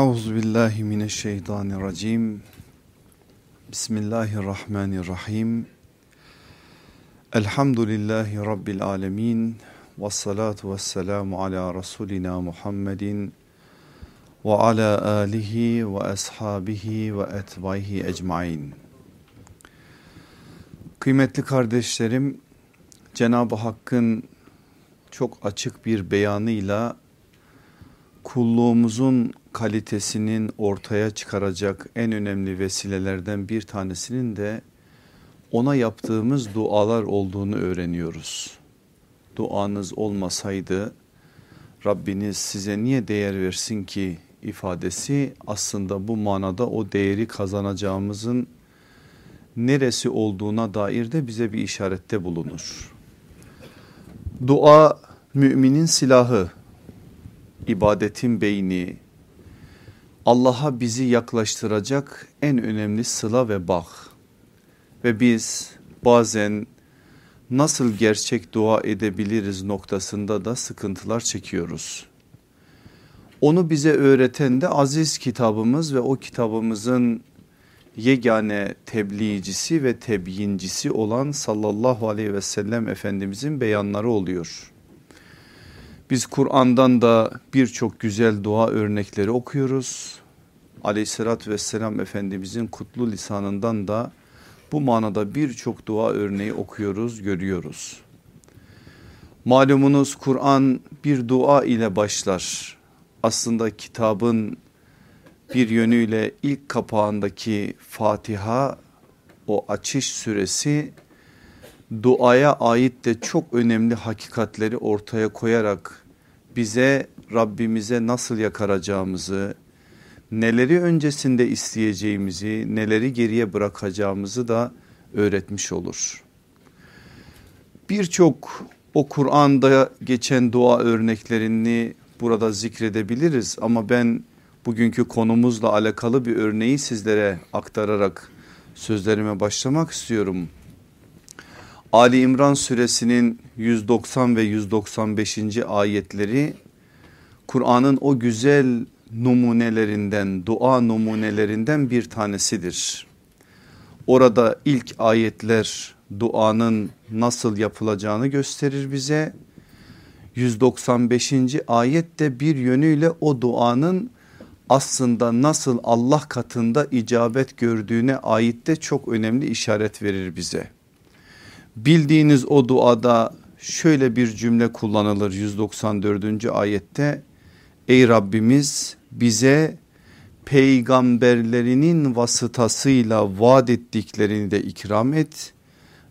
Euzu billahi mineşşeytanirracim. Bismillahirrahmanirrahim. Elhamdülillahi rabbil alamin. Ves salatu vesselamu ala rasulina Muhammedin ve ala alihi ve ashabihi ve etbaihi ecmaîn. Kıymetli kardeşlerim, Cenab-ı Hakk'ın çok açık bir beyanıyla kulluğumuzun kalitesinin ortaya çıkaracak en önemli vesilelerden bir tanesinin de ona yaptığımız dualar olduğunu öğreniyoruz. Duanız olmasaydı Rabbiniz size niye değer versin ki ifadesi aslında bu manada o değeri kazanacağımızın neresi olduğuna dair de bize bir işarette bulunur. Dua müminin silahı, ibadetin beyni, Allah'a bizi yaklaştıracak en önemli sıla ve bağ. Ve biz bazen nasıl gerçek dua edebiliriz noktasında da sıkıntılar çekiyoruz. Onu bize öğreten de aziz kitabımız ve o kitabımızın yegane tebliğcisi ve tebyincisi olan sallallahu aleyhi ve sellem efendimizin beyanları oluyor. Biz Kur'an'dan da birçok güzel dua örnekleri okuyoruz. Aleyhissalatü vesselam Efendimizin kutlu lisanından da bu manada birçok dua örneği okuyoruz, görüyoruz. Malumunuz Kur'an bir dua ile başlar. Aslında kitabın bir yönüyle ilk kapağındaki Fatiha o açış süresi duaya ait de çok önemli hakikatleri ortaya koyarak bize Rabbimize nasıl yakaracağımızı, neleri öncesinde isteyeceğimizi, neleri geriye bırakacağımızı da öğretmiş olur. Birçok o Kur'an'da geçen dua örneklerini burada zikredebiliriz ama ben bugünkü konumuzla alakalı bir örneği sizlere aktararak sözlerime başlamak istiyorum. Ali İmran suresinin 190 ve 195. ayetleri Kur'an'ın o güzel numunelerinden, dua numunelerinden bir tanesidir. Orada ilk ayetler duanın nasıl yapılacağını gösterir bize. 195. ayette bir yönüyle o duanın aslında nasıl Allah katında icabet gördüğüne ait de çok önemli işaret verir bize. Bildiğiniz o duada şöyle bir cümle kullanılır 194. ayette. Ey Rabbimiz bize peygamberlerinin vasıtasıyla vaat ettiklerini de ikram et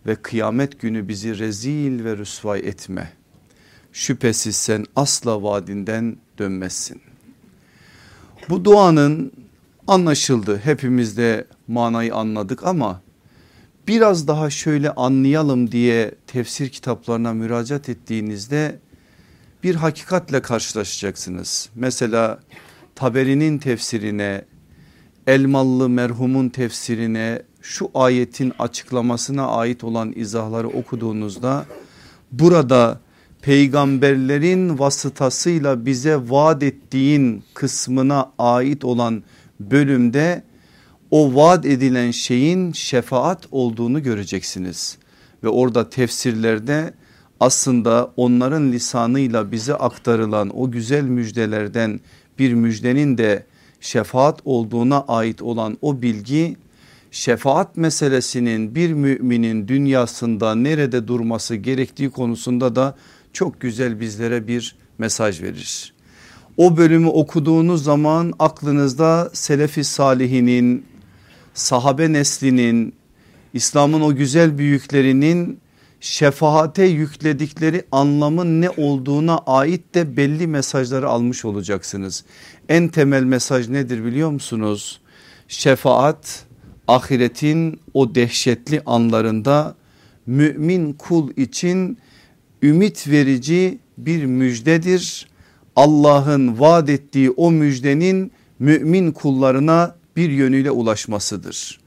ve kıyamet günü bizi rezil ve rüsvay etme. Şüphesiz sen asla vaadinden dönmezsin. Bu duanın anlaşıldı hepimiz de manayı anladık ama biraz daha şöyle anlayalım diye tefsir kitaplarına müracaat ettiğinizde bir hakikatle karşılaşacaksınız. Mesela Taberi'nin tefsirine, Elmalı merhumun tefsirine şu ayetin açıklamasına ait olan izahları okuduğunuzda burada peygamberlerin vasıtasıyla bize vaat ettiğin kısmına ait olan bölümde o vaat edilen şeyin şefaat olduğunu göreceksiniz. Ve orada tefsirlerde aslında onların lisanıyla bize aktarılan o güzel müjdelerden bir müjdenin de şefaat olduğuna ait olan o bilgi şefaat meselesinin bir müminin dünyasında nerede durması gerektiği konusunda da çok güzel bizlere bir mesaj verir. O bölümü okuduğunuz zaman aklınızda Selefi Salihinin, sahabe neslinin, İslam'ın o güzel büyüklerinin şefaate yükledikleri anlamın ne olduğuna ait de belli mesajları almış olacaksınız. En temel mesaj nedir biliyor musunuz? Şefaat ahiretin o dehşetli anlarında mümin kul için ümit verici bir müjdedir. Allah'ın vaat ettiği o müjdenin mümin kullarına bir yönüyle ulaşmasıdır.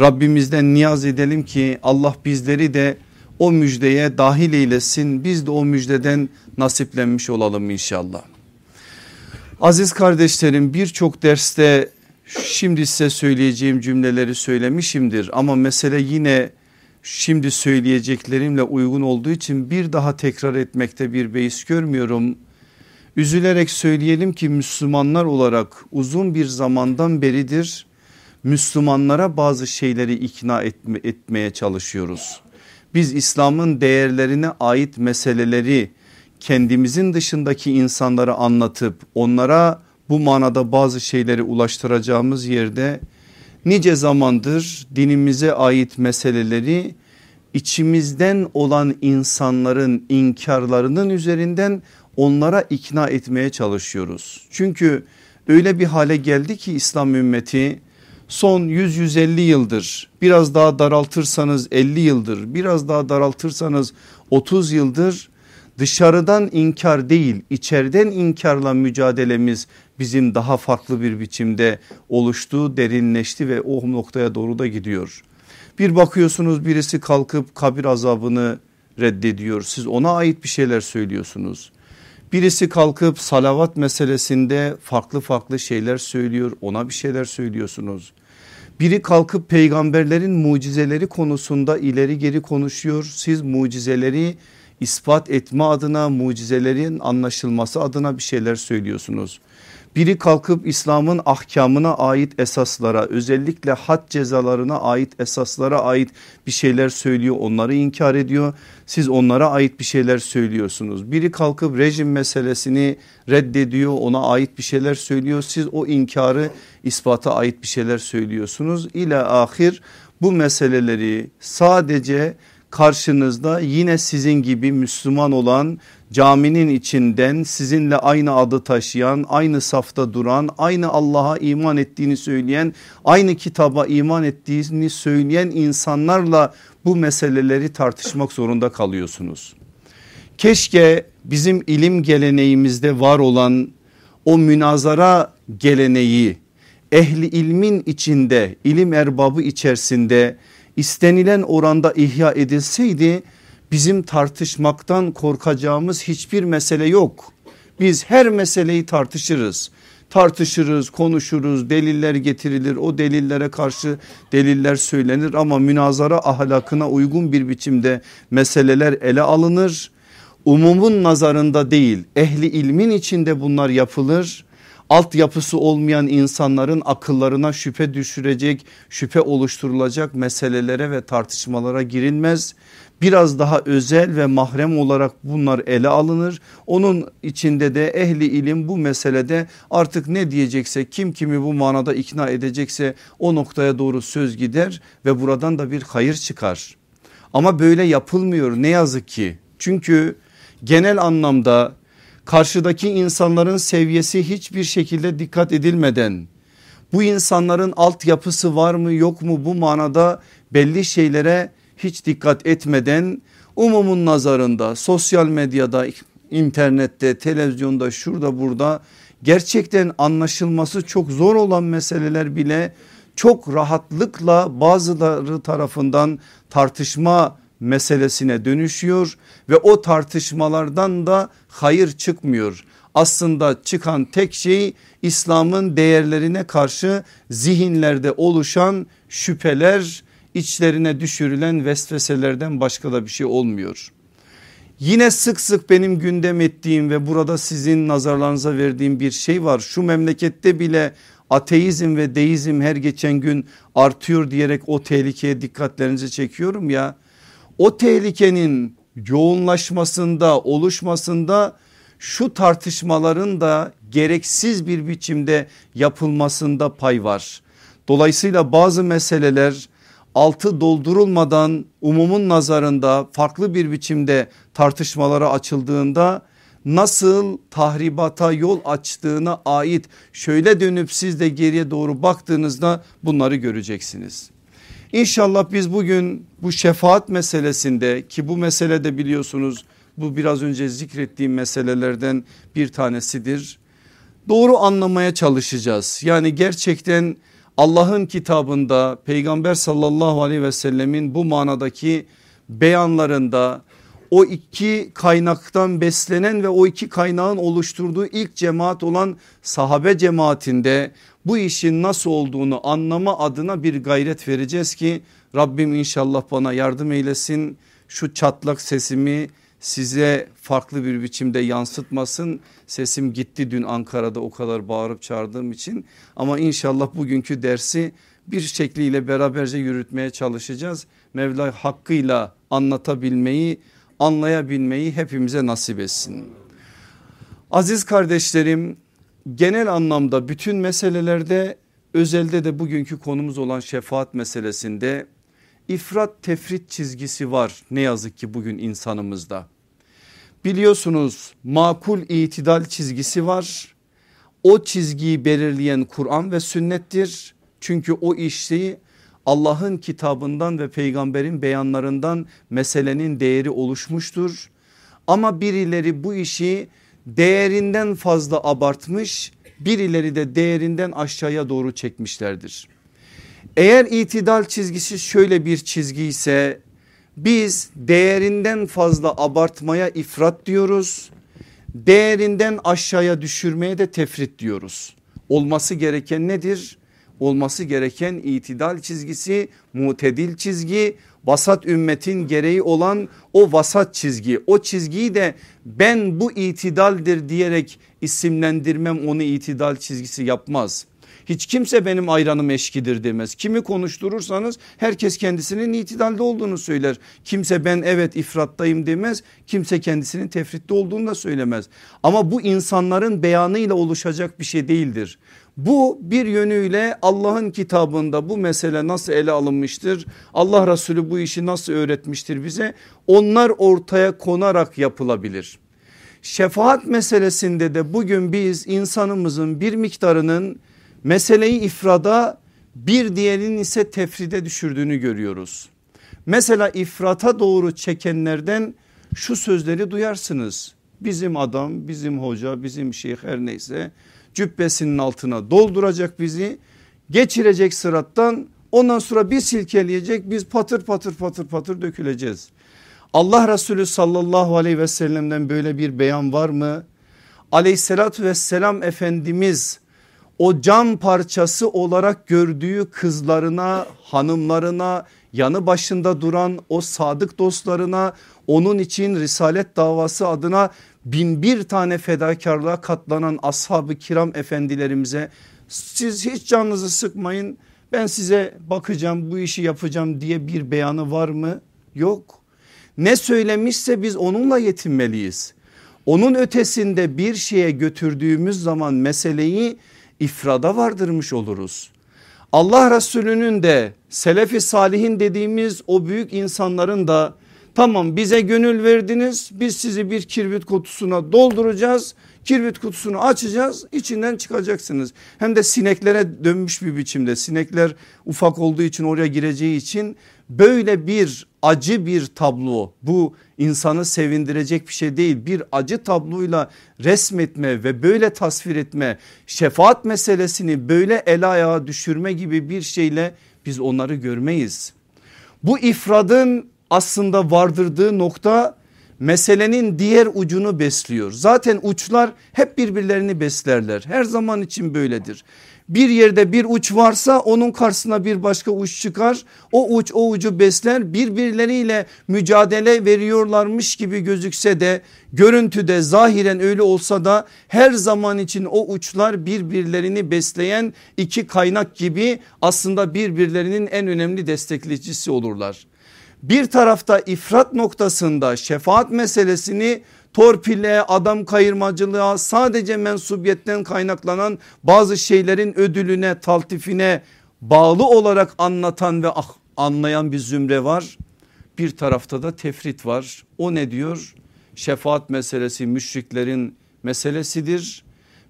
Rabbimizden niyaz edelim ki Allah bizleri de o müjdeye dahil eylesin. Biz de o müjdeden nasiplenmiş olalım inşallah. Aziz kardeşlerim birçok derste şimdi size söyleyeceğim cümleleri söylemişimdir ama mesele yine şimdi söyleyeceklerimle uygun olduğu için bir daha tekrar etmekte bir beis görmüyorum. Üzülerek söyleyelim ki Müslümanlar olarak uzun bir zamandan beridir Müslümanlara bazı şeyleri ikna etme, etmeye çalışıyoruz. Biz İslam'ın değerlerine ait meseleleri kendimizin dışındaki insanlara anlatıp onlara bu manada bazı şeyleri ulaştıracağımız yerde nice zamandır dinimize ait meseleleri içimizden olan insanların inkarlarının üzerinden onlara ikna etmeye çalışıyoruz. Çünkü öyle bir hale geldi ki İslam ümmeti son 100-150 yıldır biraz daha daraltırsanız 50 yıldır biraz daha daraltırsanız 30 yıldır dışarıdan inkar değil içeriden inkarla mücadelemiz bizim daha farklı bir biçimde oluştu derinleşti ve o noktaya doğru da gidiyor. Bir bakıyorsunuz birisi kalkıp kabir azabını reddediyor siz ona ait bir şeyler söylüyorsunuz. Birisi kalkıp salavat meselesinde farklı farklı şeyler söylüyor ona bir şeyler söylüyorsunuz. Biri kalkıp peygamberlerin mucizeleri konusunda ileri geri konuşuyor siz mucizeleri ispat etme adına mucizelerin anlaşılması adına bir şeyler söylüyorsunuz. Biri kalkıp İslam'ın ahkamına ait esaslara özellikle had cezalarına ait esaslara ait bir şeyler söylüyor onları inkar ediyor. Siz onlara ait bir şeyler söylüyorsunuz. Biri kalkıp rejim meselesini reddediyor ona ait bir şeyler söylüyor. Siz o inkarı ispata ait bir şeyler söylüyorsunuz. İle ahir bu meseleleri sadece karşınızda yine sizin gibi Müslüman olan caminin içinden sizinle aynı adı taşıyan aynı safta duran aynı Allah'a iman ettiğini söyleyen aynı kitaba iman ettiğini söyleyen insanlarla bu meseleleri tartışmak zorunda kalıyorsunuz. Keşke bizim ilim geleneğimizde var olan o münazara geleneği ehli ilmin içinde ilim erbabı içerisinde istenilen oranda ihya edilseydi bizim tartışmaktan korkacağımız hiçbir mesele yok. Biz her meseleyi tartışırız. Tartışırız, konuşuruz, deliller getirilir. O delillere karşı deliller söylenir ama münazara ahlakına uygun bir biçimde meseleler ele alınır. Umumun nazarında değil, ehli ilmin içinde bunlar yapılır altyapısı olmayan insanların akıllarına şüphe düşürecek, şüphe oluşturulacak meselelere ve tartışmalara girilmez. Biraz daha özel ve mahrem olarak bunlar ele alınır. Onun içinde de ehli ilim bu meselede artık ne diyecekse kim kimi bu manada ikna edecekse o noktaya doğru söz gider ve buradan da bir hayır çıkar. Ama böyle yapılmıyor ne yazık ki. Çünkü genel anlamda karşıdaki insanların seviyesi hiçbir şekilde dikkat edilmeden bu insanların altyapısı var mı yok mu bu manada belli şeylere hiç dikkat etmeden umumun nazarında sosyal medyada internette televizyonda şurada burada gerçekten anlaşılması çok zor olan meseleler bile çok rahatlıkla bazıları tarafından tartışma meselesine dönüşüyor ve o tartışmalardan da hayır çıkmıyor. Aslında çıkan tek şey İslam'ın değerlerine karşı zihinlerde oluşan şüpheler içlerine düşürülen vesveselerden başka da bir şey olmuyor. Yine sık sık benim gündem ettiğim ve burada sizin nazarlarınıza verdiğim bir şey var. Şu memlekette bile ateizm ve deizm her geçen gün artıyor diyerek o tehlikeye dikkatlerinizi çekiyorum ya o tehlikenin yoğunlaşmasında oluşmasında şu tartışmaların da gereksiz bir biçimde yapılmasında pay var. Dolayısıyla bazı meseleler altı doldurulmadan umumun nazarında farklı bir biçimde tartışmalara açıldığında nasıl tahribata yol açtığına ait şöyle dönüp siz de geriye doğru baktığınızda bunları göreceksiniz. İnşallah biz bugün bu şefaat meselesinde ki bu meselede biliyorsunuz bu biraz önce zikrettiğim meselelerden bir tanesidir. Doğru anlamaya çalışacağız. Yani gerçekten Allah'ın kitabında peygamber sallallahu aleyhi ve sellemin bu manadaki beyanlarında o iki kaynaktan beslenen ve o iki kaynağın oluşturduğu ilk cemaat olan sahabe cemaatinde bu işin nasıl olduğunu anlama adına bir gayret vereceğiz ki Rabbim inşallah bana yardım eylesin. Şu çatlak sesimi size farklı bir biçimde yansıtmasın. Sesim gitti dün Ankara'da o kadar bağırıp çağırdığım için ama inşallah bugünkü dersi bir şekliyle beraberce yürütmeye çalışacağız. Mevla hakkıyla anlatabilmeyi anlayabilmeyi hepimize nasip etsin. Aziz kardeşlerim genel anlamda bütün meselelerde özelde de bugünkü konumuz olan şefaat meselesinde ifrat tefrit çizgisi var ne yazık ki bugün insanımızda. Biliyorsunuz makul itidal çizgisi var. O çizgiyi belirleyen Kur'an ve sünnettir. Çünkü o işi Allah'ın kitabından ve peygamberin beyanlarından meselenin değeri oluşmuştur. Ama birileri bu işi değerinden fazla abartmış birileri de değerinden aşağıya doğru çekmişlerdir. Eğer itidal çizgisi şöyle bir çizgi ise biz değerinden fazla abartmaya ifrat diyoruz. Değerinden aşağıya düşürmeye de tefrit diyoruz. Olması gereken nedir? Olması gereken itidal çizgisi, mutedil çizgi, vasat ümmetin gereği olan o vasat çizgi. O çizgiyi de ben bu itidaldir diyerek isimlendirmem onu itidal çizgisi yapmaz. Hiç kimse benim ayranım eşkidir demez. Kimi konuşturursanız herkes kendisinin itidalde olduğunu söyler. Kimse ben evet ifrattayım demez. Kimse kendisinin tefritte olduğunu da söylemez. Ama bu insanların beyanıyla oluşacak bir şey değildir. Bu bir yönüyle Allah'ın kitabında bu mesele nasıl ele alınmıştır? Allah Resulü bu işi nasıl öğretmiştir bize? Onlar ortaya konarak yapılabilir. Şefaat meselesinde de bugün biz insanımızın bir miktarının meseleyi ifrada bir diğerinin ise tefride düşürdüğünü görüyoruz. Mesela ifrata doğru çekenlerden şu sözleri duyarsınız. Bizim adam, bizim hoca, bizim şeyh her neyse cübbesinin altına dolduracak bizi. Geçirecek sırattan ondan sonra bir silkeleyecek biz patır patır patır patır döküleceğiz. Allah Resulü sallallahu aleyhi ve sellem'den böyle bir beyan var mı? Aleyhissalatü vesselam Efendimiz o cam parçası olarak gördüğü kızlarına hanımlarına yanı başında duran o sadık dostlarına onun için risalet davası adına bin bir tane fedakarlığa katlanan ashab-ı kiram efendilerimize siz hiç canınızı sıkmayın ben size bakacağım bu işi yapacağım diye bir beyanı var mı? Yok. Ne söylemişse biz onunla yetinmeliyiz. Onun ötesinde bir şeye götürdüğümüz zaman meseleyi ifrada vardırmış oluruz. Allah Resulü'nün de selefi salihin dediğimiz o büyük insanların da tamam bize gönül verdiniz biz sizi bir kirbit kutusuna dolduracağız. Kirbit kutusunu açacağız içinden çıkacaksınız. Hem de sineklere dönmüş bir biçimde sinekler ufak olduğu için oraya gireceği için böyle bir acı bir tablo bu insanı sevindirecek bir şey değil. Bir acı tabloyla resmetme ve böyle tasvir etme şefaat meselesini böyle el ayağa düşürme gibi bir şeyle biz onları görmeyiz. Bu ifradın aslında vardırdığı nokta meselenin diğer ucunu besliyor. Zaten uçlar hep birbirlerini beslerler. Her zaman için böyledir. Bir yerde bir uç varsa onun karşısına bir başka uç çıkar. O uç o ucu besler birbirleriyle mücadele veriyorlarmış gibi gözükse de görüntüde zahiren öyle olsa da her zaman için o uçlar birbirlerini besleyen iki kaynak gibi aslında birbirlerinin en önemli destekleyicisi olurlar. Bir tarafta ifrat noktasında şefaat meselesini torpille, adam kayırmacılığa sadece mensubiyetten kaynaklanan bazı şeylerin ödülüne, taltifine bağlı olarak anlatan ve ah, anlayan bir zümre var. Bir tarafta da tefrit var. O ne diyor? Şefaat meselesi müşriklerin meselesidir.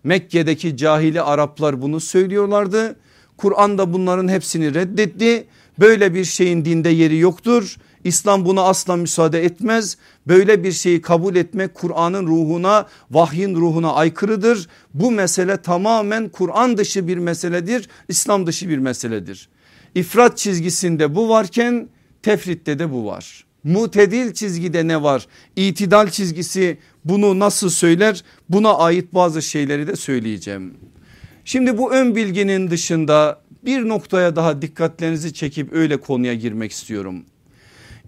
Mekke'deki cahili Araplar bunu söylüyorlardı. Kur'an da bunların hepsini reddetti. Böyle bir şeyin dinde yeri yoktur. İslam buna asla müsaade etmez. Böyle bir şeyi kabul etmek Kur'an'ın ruhuna vahyin ruhuna aykırıdır. Bu mesele tamamen Kur'an dışı bir meseledir. İslam dışı bir meseledir. İfrat çizgisinde bu varken tefritte de bu var. Mutedil çizgide ne var? İtidal çizgisi bunu nasıl söyler? Buna ait bazı şeyleri de söyleyeceğim. Şimdi bu ön bilginin dışında bir noktaya daha dikkatlerinizi çekip öyle konuya girmek istiyorum.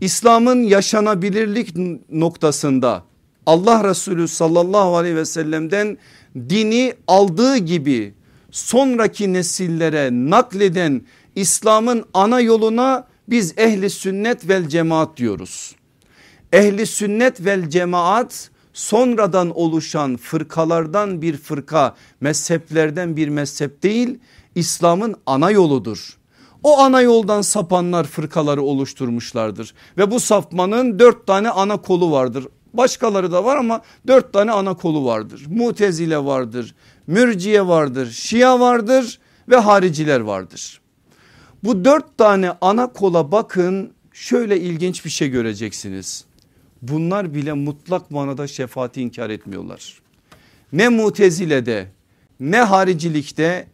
İslam'ın yaşanabilirlik noktasında Allah Resulü sallallahu aleyhi ve sellem'den dini aldığı gibi sonraki nesillere nakleden İslam'ın ana yoluna biz ehli sünnet vel cemaat diyoruz. Ehli sünnet vel cemaat sonradan oluşan fırkalardan bir fırka mezheplerden bir mezhep değil İslam'ın ana yoludur. O ana yoldan sapanlar fırkaları oluşturmuşlardır ve bu sapmanın dört tane ana kolu vardır. Başkaları da var ama dört tane ana kolu vardır. Mutezile vardır, mürciye vardır, şia vardır ve hariciler vardır. Bu dört tane ana kola bakın şöyle ilginç bir şey göreceksiniz. Bunlar bile mutlak manada şefaati inkar etmiyorlar. Ne mutezilede ne haricilikte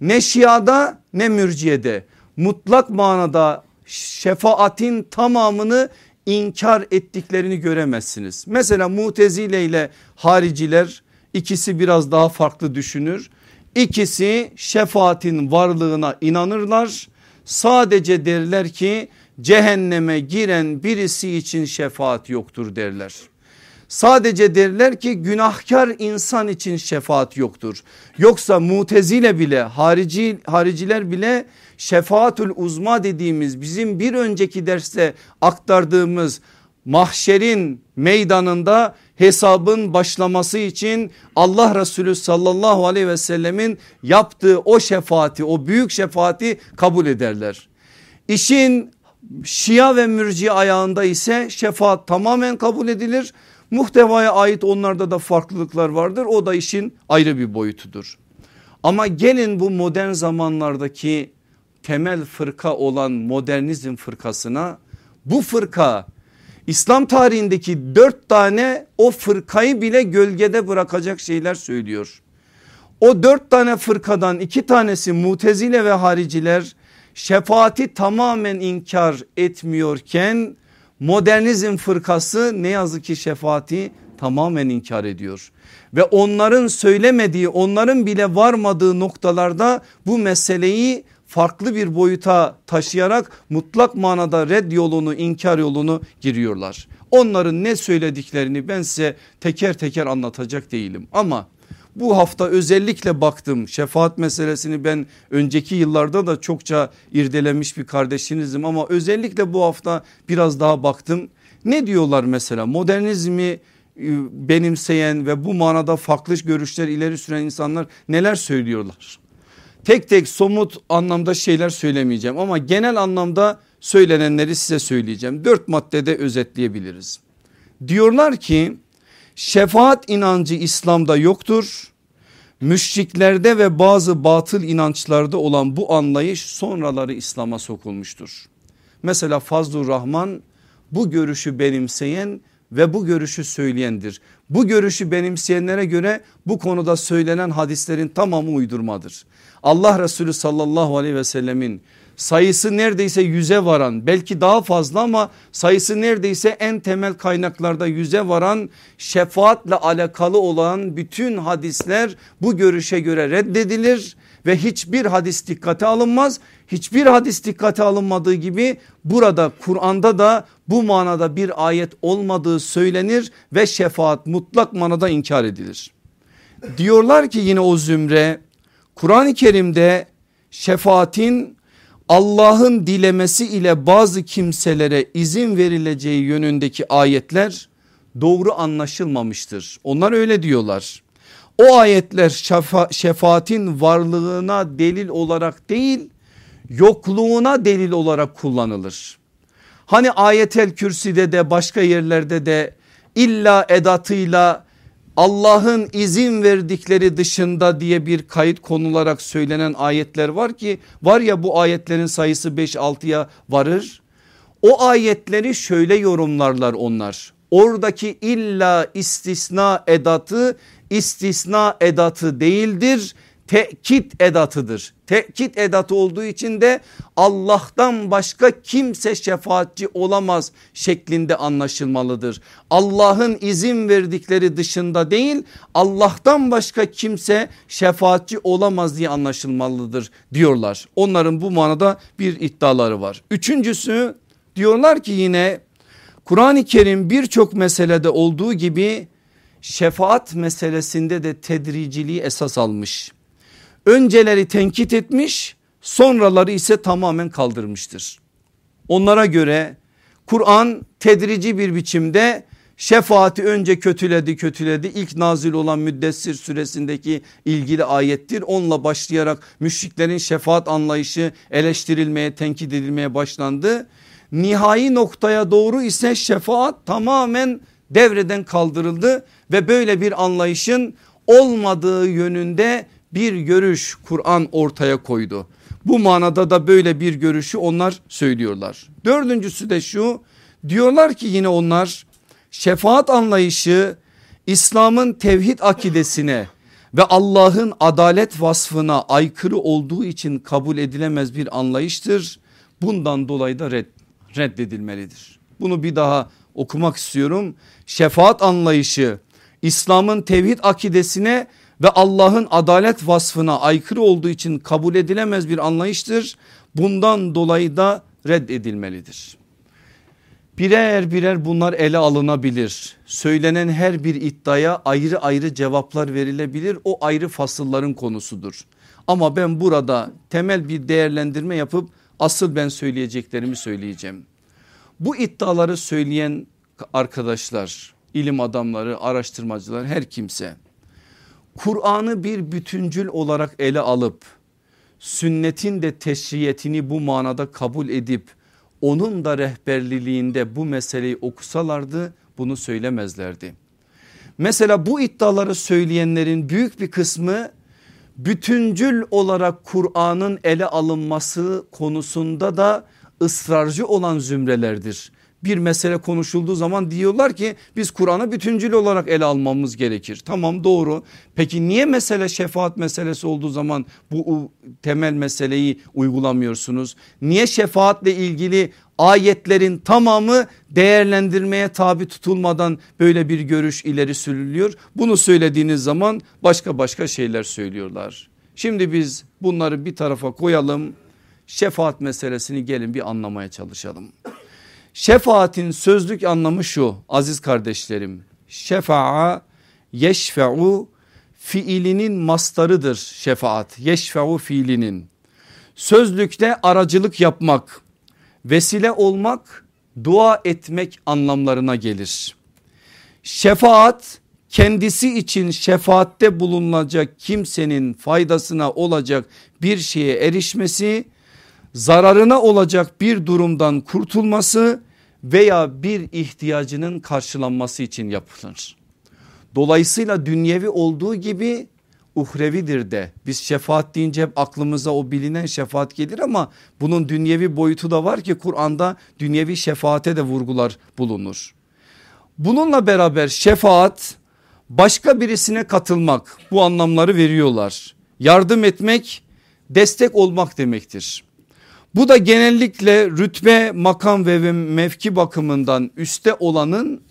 ne şiada ne mürciyede mutlak manada şefaatin tamamını inkar ettiklerini göremezsiniz. Mesela mutezile ile hariciler ikisi biraz daha farklı düşünür. İkisi şefaatin varlığına inanırlar. Sadece derler ki cehenneme giren birisi için şefaat yoktur derler. Sadece derler ki günahkar insan için şefaat yoktur. Yoksa mutezile bile harici, hariciler bile şefaatül uzma dediğimiz bizim bir önceki derste aktardığımız mahşerin meydanında hesabın başlaması için Allah Resulü sallallahu aleyhi ve sellemin yaptığı o şefaati o büyük şefaati kabul ederler. İşin Şia ve mürci ayağında ise şefaat tamamen kabul edilir. Muhtevaya ait onlarda da farklılıklar vardır. O da işin ayrı bir boyutudur. Ama gelin bu modern zamanlardaki temel fırka olan modernizm fırkasına bu fırka İslam tarihindeki dört tane o fırkayı bile gölgede bırakacak şeyler söylüyor. O dört tane fırkadan iki tanesi mutezile ve hariciler şefaati tamamen inkar etmiyorken modernizm fırkası ne yazık ki şefaati tamamen inkar ediyor. Ve onların söylemediği onların bile varmadığı noktalarda bu meseleyi farklı bir boyuta taşıyarak mutlak manada red yolunu inkar yolunu giriyorlar. Onların ne söylediklerini ben size teker teker anlatacak değilim ama bu hafta özellikle baktım şefaat meselesini ben önceki yıllarda da çokça irdelemiş bir kardeşinizim ama özellikle bu hafta biraz daha baktım. Ne diyorlar mesela modernizmi e, benimseyen ve bu manada farklı görüşler ileri süren insanlar neler söylüyorlar? Tek tek somut anlamda şeyler söylemeyeceğim ama genel anlamda söylenenleri size söyleyeceğim. Dört maddede özetleyebiliriz. Diyorlar ki şefaat inancı İslam'da yoktur. Müşriklerde ve bazı batıl inançlarda olan bu anlayış sonraları İslam'a sokulmuştur. Mesela Fazlur Rahman bu görüşü benimseyen ve bu görüşü söyleyendir. Bu görüşü benimseyenlere göre bu konuda söylenen hadislerin tamamı uydurmadır. Allah Resulü sallallahu aleyhi ve sellemin sayısı neredeyse yüze varan belki daha fazla ama sayısı neredeyse en temel kaynaklarda yüze varan şefaatle alakalı olan bütün hadisler bu görüşe göre reddedilir ve hiçbir hadis dikkate alınmaz. Hiçbir hadis dikkate alınmadığı gibi burada Kur'an'da da bu manada bir ayet olmadığı söylenir ve şefaat mutlak manada inkar edilir. Diyorlar ki yine o zümre Kur'an-ı Kerim'de şefaatin Allah'ın dilemesi ile bazı kimselere izin verileceği yönündeki ayetler doğru anlaşılmamıştır. Onlar öyle diyorlar. O ayetler şefa, şefaatin varlığına delil olarak değil yokluğuna delil olarak kullanılır. Hani ayetel kürsüde de başka yerlerde de illa edatıyla Allah'ın izin verdikleri dışında diye bir kayıt konularak söylenen ayetler var ki var ya bu ayetlerin sayısı 5-6'ya varır. O ayetleri şöyle yorumlarlar onlar. Oradaki illa istisna edatı istisna edatı değildir. tekit edatıdır. Tekit edatı olduğu için de Allah'tan başka kimse şefaatçi olamaz şeklinde anlaşılmalıdır. Allah'ın izin verdikleri dışında değil Allah'tan başka kimse şefaatçi olamaz diye anlaşılmalıdır diyorlar. Onların bu manada bir iddiaları var. Üçüncüsü diyorlar ki yine Kur'an-ı Kerim birçok meselede olduğu gibi şefaat meselesinde de tedriciliği esas almış. Önceleri tenkit etmiş sonraları ise tamamen kaldırmıştır. Onlara göre Kur'an tedrici bir biçimde şefaati önce kötüledi kötüledi ilk nazil olan müddessir süresindeki ilgili ayettir onunla başlayarak müşriklerin şefaat anlayışı eleştirilmeye tenkit edilmeye başlandı nihai noktaya doğru ise şefaat tamamen devreden kaldırıldı ve böyle bir anlayışın olmadığı yönünde bir görüş Kur'an ortaya koydu. Bu manada da böyle bir görüşü onlar söylüyorlar. Dördüncüsü de şu diyorlar ki yine onlar şefaat anlayışı İslam'ın tevhid akidesine ve Allah'ın adalet vasfına aykırı olduğu için kabul edilemez bir anlayıştır. Bundan dolayı da red, reddedilmelidir. Bunu bir daha okumak istiyorum. Şefaat anlayışı İslam'ın tevhid akidesine ve Allah'ın adalet vasfına aykırı olduğu için kabul edilemez bir anlayıştır. Bundan dolayı da reddedilmelidir. Birer birer bunlar ele alınabilir. Söylenen her bir iddiaya ayrı ayrı cevaplar verilebilir. O ayrı fasılların konusudur. Ama ben burada temel bir değerlendirme yapıp asıl ben söyleyeceklerimi söyleyeceğim. Bu iddiaları söyleyen arkadaşlar, ilim adamları, araştırmacılar her kimse Kur'an'ı bir bütüncül olarak ele alıp sünnetin de teşriyetini bu manada kabul edip onun da rehberliliğinde bu meseleyi okusalardı bunu söylemezlerdi. Mesela bu iddiaları söyleyenlerin büyük bir kısmı bütüncül olarak Kur'an'ın ele alınması konusunda da ısrarcı olan zümrelerdir bir mesele konuşulduğu zaman diyorlar ki biz Kur'an'ı bütüncül olarak ele almamız gerekir. Tamam doğru. Peki niye mesele şefaat meselesi olduğu zaman bu temel meseleyi uygulamıyorsunuz? Niye şefaatle ilgili ayetlerin tamamı değerlendirmeye tabi tutulmadan böyle bir görüş ileri sürülüyor? Bunu söylediğiniz zaman başka başka şeyler söylüyorlar. Şimdi biz bunları bir tarafa koyalım. Şefaat meselesini gelin bir anlamaya çalışalım. Şefaatin sözlük anlamı şu aziz kardeşlerim. Şefa'a yeşfe'u fiilinin mastarıdır şefaat. Yeşfe'u fiilinin. Sözlükte aracılık yapmak, vesile olmak, dua etmek anlamlarına gelir. Şefaat kendisi için şefaatte bulunacak kimsenin faydasına olacak bir şeye erişmesi, zararına olacak bir durumdan kurtulması veya bir ihtiyacının karşılanması için yapılır. Dolayısıyla dünyevi olduğu gibi uhrevidir de biz şefaat deyince hep aklımıza o bilinen şefaat gelir ama bunun dünyevi boyutu da var ki Kur'an'da dünyevi şefaate de vurgular bulunur. Bununla beraber şefaat başka birisine katılmak bu anlamları veriyorlar. Yardım etmek destek olmak demektir. Bu da genellikle rütbe, makam ve mevki bakımından üste olanın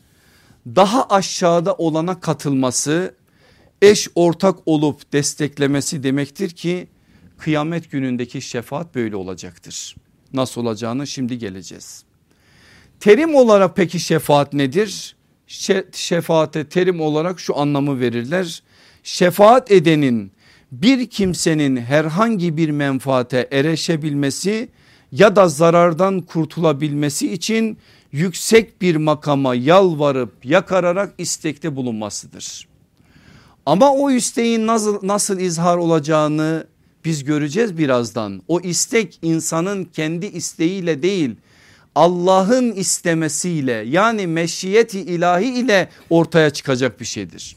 daha aşağıda olana katılması, eş ortak olup desteklemesi demektir ki kıyamet günündeki şefaat böyle olacaktır. Nasıl olacağını şimdi geleceğiz. Terim olarak peki şefaat nedir? şefaate terim olarak şu anlamı verirler. Şefaat edenin bir kimsenin herhangi bir menfaate ereşebilmesi ya da zarardan kurtulabilmesi için yüksek bir makama yalvarıp yakararak istekte bulunmasıdır. Ama o isteğin nasıl, nasıl izhar olacağını biz göreceğiz birazdan. O istek insanın kendi isteğiyle değil Allah'ın istemesiyle yani meşiyeti ilahi ile ortaya çıkacak bir şeydir.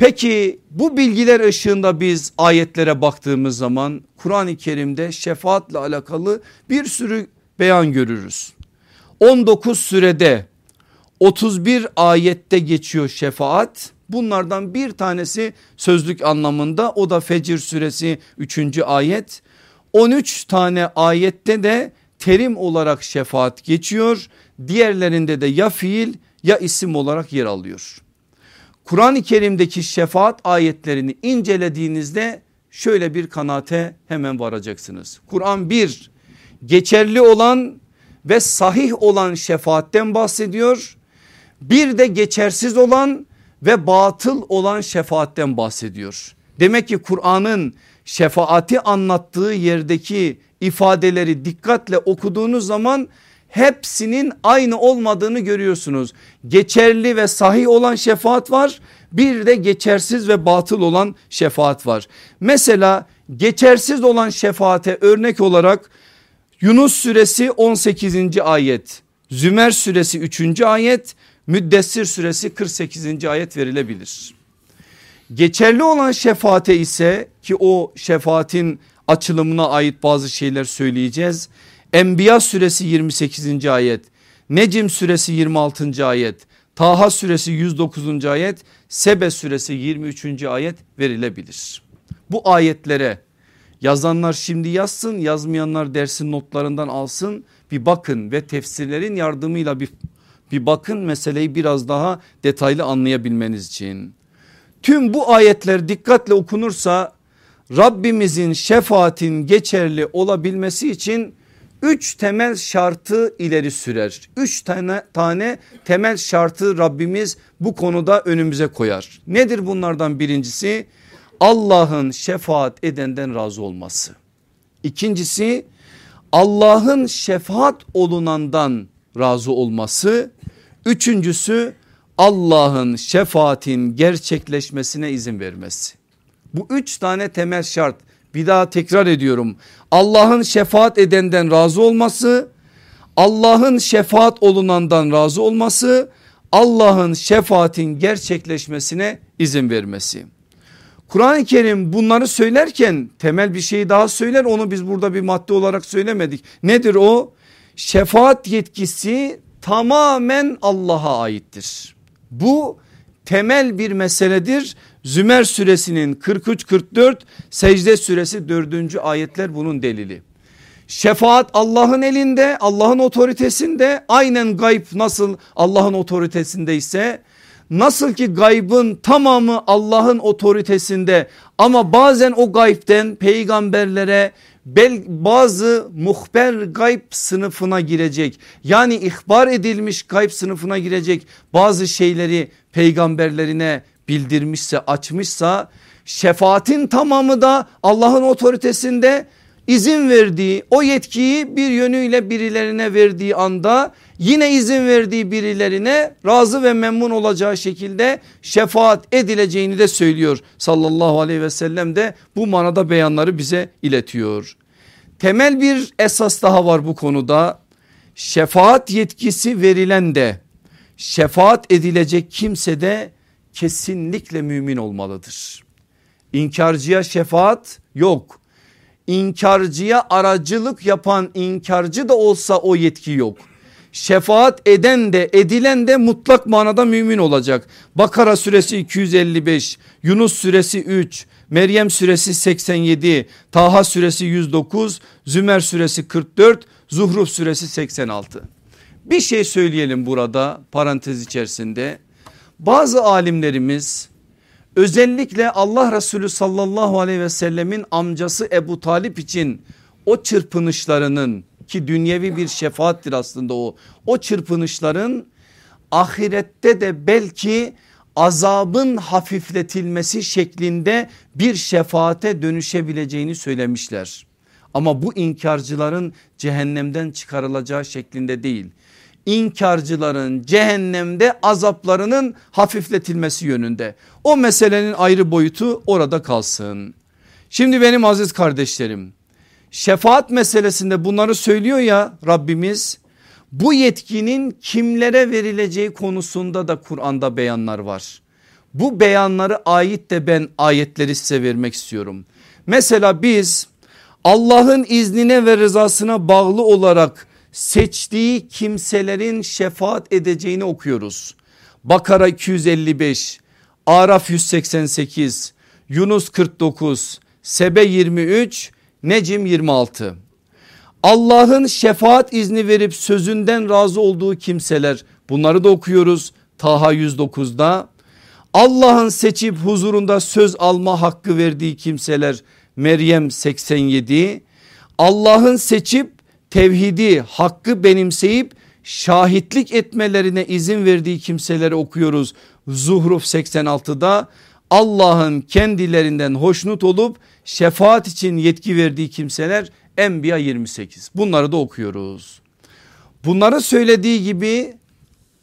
Peki bu bilgiler ışığında biz ayetlere baktığımız zaman Kur'an-ı Kerim'de şefaatle alakalı bir sürü beyan görürüz. 19 sürede 31 ayette geçiyor şefaat Bunlardan bir tanesi sözlük anlamında o da Fecir suresi 3. ayet. 13 tane ayette de terim olarak şefaat geçiyor. Diğerlerinde de ya fiil ya isim olarak yer alıyor. Kur'an-ı Kerim'deki şefaat ayetlerini incelediğinizde şöyle bir kanaate hemen varacaksınız. Kur'an bir geçerli olan ve sahih olan şefaatten bahsediyor. Bir de geçersiz olan ve batıl olan şefaatten bahsediyor. Demek ki Kur'an'ın şefaati anlattığı yerdeki ifadeleri dikkatle okuduğunuz zaman hepsinin aynı olmadığını görüyorsunuz. Geçerli ve sahih olan şefaat var bir de geçersiz ve batıl olan şefaat var. Mesela geçersiz olan şefaate örnek olarak Yunus suresi 18. ayet, Zümer suresi 3. ayet, Müddessir suresi 48. ayet verilebilir. Geçerli olan şefaate ise ki o şefaatin açılımına ait bazı şeyler söyleyeceğiz. Enbiya suresi 28. ayet, Necim suresi 26. ayet, Taha suresi 109. ayet, Sebe suresi 23. ayet verilebilir. Bu ayetlere yazanlar şimdi yazsın yazmayanlar dersin notlarından alsın bir bakın ve tefsirlerin yardımıyla bir, bir bakın meseleyi biraz daha detaylı anlayabilmeniz için. Tüm bu ayetler dikkatle okunursa Rabbimizin şefaatin geçerli olabilmesi için üç temel şartı ileri sürer. Üç tane, tane temel şartı Rabbimiz bu konuda önümüze koyar. Nedir bunlardan birincisi? Allah'ın şefaat edenden razı olması. İkincisi Allah'ın şefaat olunandan razı olması. Üçüncüsü Allah'ın şefaatin gerçekleşmesine izin vermesi. Bu üç tane temel şart bir daha tekrar ediyorum. Allah'ın şefaat edenden razı olması, Allah'ın şefaat olunandan razı olması, Allah'ın şefaatin gerçekleşmesine izin vermesi. Kur'an-ı Kerim bunları söylerken temel bir şey daha söyler onu biz burada bir madde olarak söylemedik. Nedir o? Şefaat yetkisi tamamen Allah'a aittir. Bu temel bir meseledir. Zümer suresinin 43-44 secde suresi 4. ayetler bunun delili. Şefaat Allah'ın elinde Allah'ın otoritesinde aynen gayb nasıl Allah'ın otoritesindeyse nasıl ki gaybın tamamı Allah'ın otoritesinde ama bazen o gaybden peygamberlere bel, bazı muhber gayb sınıfına girecek yani ihbar edilmiş gayb sınıfına girecek bazı şeyleri peygamberlerine bildirmişse açmışsa şefaatin tamamı da Allah'ın otoritesinde izin verdiği o yetkiyi bir yönüyle birilerine verdiği anda yine izin verdiği birilerine razı ve memnun olacağı şekilde şefaat edileceğini de söylüyor. Sallallahu aleyhi ve sellem de bu manada beyanları bize iletiyor. Temel bir esas daha var bu konuda. Şefaat yetkisi verilen de şefaat edilecek kimse de kesinlikle mümin olmalıdır. İnkarcıya şefaat yok. İnkarcıya aracılık yapan inkarcı da olsa o yetki yok. Şefaat eden de edilen de mutlak manada mümin olacak. Bakara suresi 255, Yunus suresi 3, Meryem suresi 87, Taha suresi 109, Zümer suresi 44, Zuhruf suresi 86. Bir şey söyleyelim burada parantez içerisinde. Bazı alimlerimiz özellikle Allah Resulü sallallahu aleyhi ve sellemin amcası Ebu Talip için o çırpınışlarının ki dünyevi bir şefaattir aslında o. O çırpınışların ahirette de belki azabın hafifletilmesi şeklinde bir şefaate dönüşebileceğini söylemişler. Ama bu inkarcıların cehennemden çıkarılacağı şeklinde değil inkarcıların cehennemde azaplarının hafifletilmesi yönünde. O meselenin ayrı boyutu orada kalsın. Şimdi benim aziz kardeşlerim şefaat meselesinde bunları söylüyor ya Rabbimiz bu yetkinin kimlere verileceği konusunda da Kur'an'da beyanlar var. Bu beyanları ait de ben ayetleri size vermek istiyorum. Mesela biz Allah'ın iznine ve rızasına bağlı olarak seçtiği kimselerin şefaat edeceğini okuyoruz. Bakara 255, Araf 188, Yunus 49, Sebe 23, Necim 26. Allah'ın şefaat izni verip sözünden razı olduğu kimseler bunları da okuyoruz Taha 109'da. Allah'ın seçip huzurunda söz alma hakkı verdiği kimseler Meryem 87. Allah'ın seçip tevhidi hakkı benimseyip şahitlik etmelerine izin verdiği kimseleri okuyoruz. Zuhruf 86'da Allah'ın kendilerinden hoşnut olup şefaat için yetki verdiği kimseler Enbiya 28 bunları da okuyoruz. Bunları söylediği gibi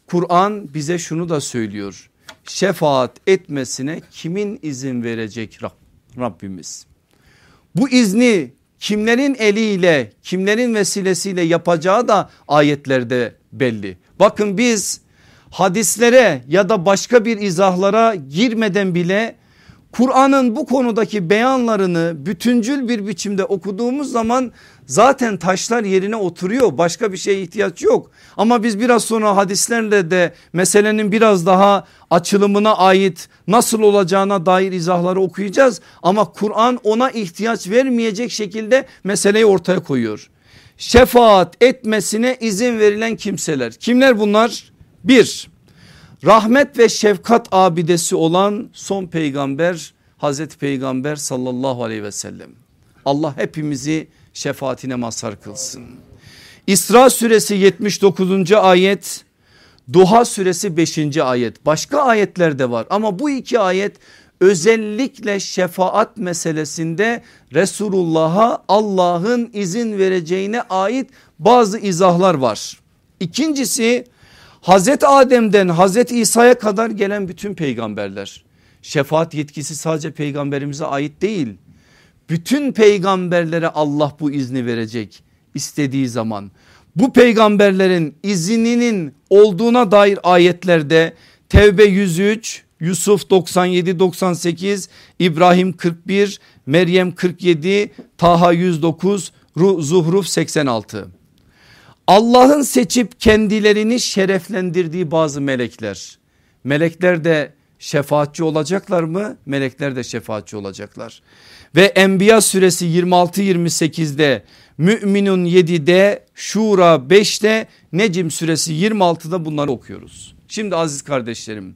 Kur'an bize şunu da söylüyor. Şefaat etmesine kimin izin verecek Rabbimiz? Bu izni kimlerin eliyle kimlerin vesilesiyle yapacağı da ayetlerde belli. Bakın biz hadislere ya da başka bir izahlara girmeden bile Kur'an'ın bu konudaki beyanlarını bütüncül bir biçimde okuduğumuz zaman zaten taşlar yerine oturuyor. Başka bir şeye ihtiyaç yok. Ama biz biraz sonra hadislerle de meselenin biraz daha açılımına ait nasıl olacağına dair izahları okuyacağız. Ama Kur'an ona ihtiyaç vermeyecek şekilde meseleyi ortaya koyuyor. Şefaat etmesine izin verilen kimseler. Kimler bunlar? Bir rahmet ve şefkat abidesi olan son peygamber Hazreti Peygamber sallallahu aleyhi ve sellem. Allah hepimizi şefaatine mazhar kılsın. İsra suresi 79. ayet Duha suresi 5. ayet başka ayetler de var ama bu iki ayet özellikle şefaat meselesinde Resulullah'a Allah'ın izin vereceğine ait bazı izahlar var. İkincisi Hazreti Adem'den Hazreti İsa'ya kadar gelen bütün peygamberler şefaat yetkisi sadece peygamberimize ait değil. Bütün peygamberlere Allah bu izni verecek istediği zaman. Bu peygamberlerin izninin olduğuna dair ayetlerde Tevbe 103, Yusuf 97 98, İbrahim 41, Meryem 47, Taha 109, Zuhruf 86. Allah'ın seçip kendilerini şereflendirdiği bazı melekler. Melekler de şefaatçi olacaklar mı? Melekler de şefaatçi olacaklar. Ve Enbiya suresi 26-28'de Müminun 7'de Şura 5'te Necim suresi 26'da bunları okuyoruz. Şimdi aziz kardeşlerim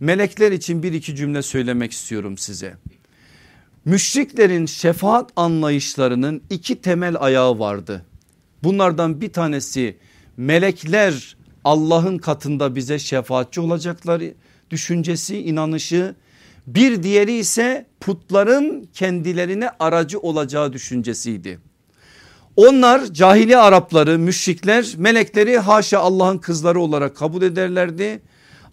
melekler için bir iki cümle söylemek istiyorum size. Müşriklerin şefaat anlayışlarının iki temel ayağı vardı. Bunlardan bir tanesi melekler Allah'ın katında bize şefaatçi olacakları düşüncesi inanışı bir diğeri ise putların kendilerine aracı olacağı düşüncesiydi. Onlar cahili Arapları müşrikler melekleri haşa Allah'ın kızları olarak kabul ederlerdi.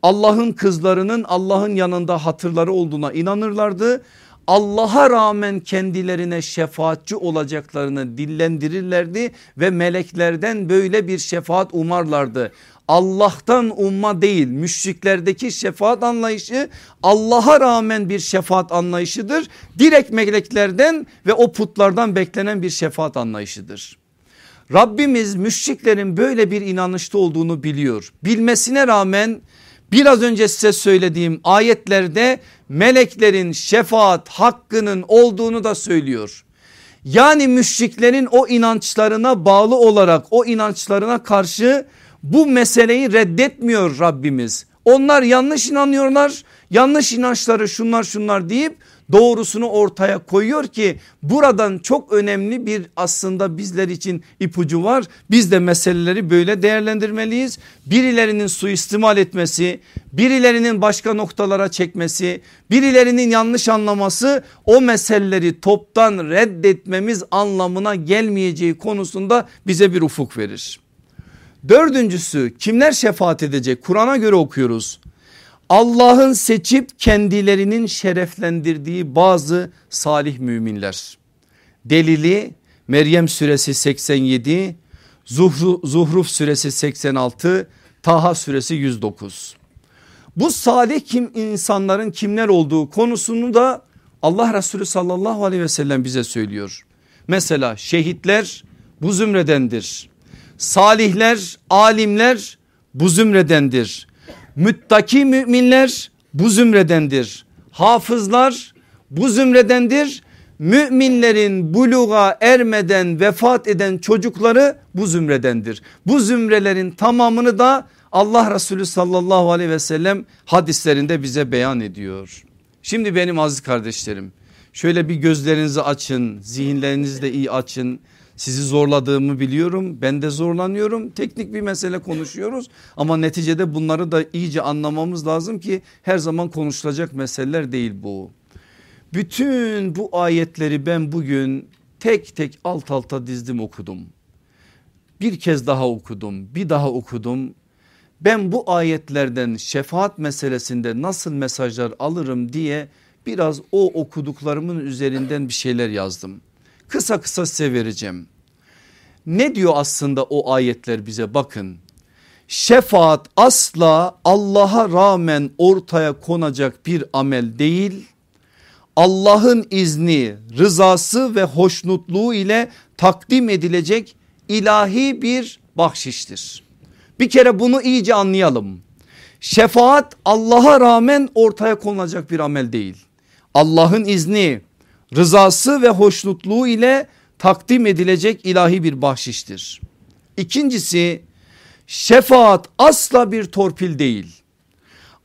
Allah'ın kızlarının Allah'ın yanında hatırları olduğuna inanırlardı Allah'a rağmen kendilerine şefaatçi olacaklarını dillendirirlerdi ve meleklerden böyle bir şefaat umarlardı. Allah'tan umma değil müşriklerdeki şefaat anlayışı Allah'a rağmen bir şefaat anlayışıdır. Direkt meleklerden ve o putlardan beklenen bir şefaat anlayışıdır. Rabbimiz müşriklerin böyle bir inanışta olduğunu biliyor. Bilmesine rağmen biraz önce size söylediğim ayetlerde meleklerin şefaat hakkının olduğunu da söylüyor. Yani müşriklerin o inançlarına bağlı olarak o inançlarına karşı bu meseleyi reddetmiyor Rabbimiz. Onlar yanlış inanıyorlar yanlış inançları şunlar şunlar deyip doğrusunu ortaya koyuyor ki buradan çok önemli bir aslında bizler için ipucu var. Biz de meseleleri böyle değerlendirmeliyiz. Birilerinin suistimal etmesi, birilerinin başka noktalara çekmesi, birilerinin yanlış anlaması o meseleleri toptan reddetmemiz anlamına gelmeyeceği konusunda bize bir ufuk verir. Dördüncüsü kimler şefaat edecek? Kur'an'a göre okuyoruz. Allah'ın seçip kendilerinin şereflendirdiği bazı salih müminler. Delili Meryem suresi 87, Zuhru, Zuhruf suresi 86, Taha suresi 109. Bu salih kim insanların kimler olduğu konusunu da Allah Resulü sallallahu aleyhi ve sellem bize söylüyor. Mesela şehitler bu zümredendir. Salihler, alimler bu zümredendir. Müttaki müminler bu zümredendir. Hafızlar bu zümredendir. Müminlerin buluğa ermeden vefat eden çocukları bu zümredendir. Bu zümrelerin tamamını da Allah Resulü sallallahu aleyhi ve sellem hadislerinde bize beyan ediyor. Şimdi benim aziz kardeşlerim şöyle bir gözlerinizi açın zihinlerinizi de iyi açın. Sizi zorladığımı biliyorum ben de zorlanıyorum teknik bir mesele konuşuyoruz ama neticede bunları da iyice anlamamız lazım ki her zaman konuşulacak meseleler değil bu. Bütün bu ayetleri ben bugün tek tek alt alta dizdim okudum. Bir kez daha okudum bir daha okudum ben bu ayetlerden şefaat meselesinde nasıl mesajlar alırım diye biraz o okuduklarımın üzerinden bir şeyler yazdım. Kısa kısa size vereceğim. Ne diyor aslında o ayetler bize bakın. Şefaat asla Allah'a rağmen ortaya konacak bir amel değil. Allah'ın izni, rızası ve hoşnutluğu ile takdim edilecek ilahi bir bahşiştir. Bir kere bunu iyice anlayalım. Şefaat Allah'a rağmen ortaya konulacak bir amel değil. Allah'ın izni, rızası ve hoşnutluğu ile takdim edilecek ilahi bir bahşiştir. İkincisi şefaat asla bir torpil değil.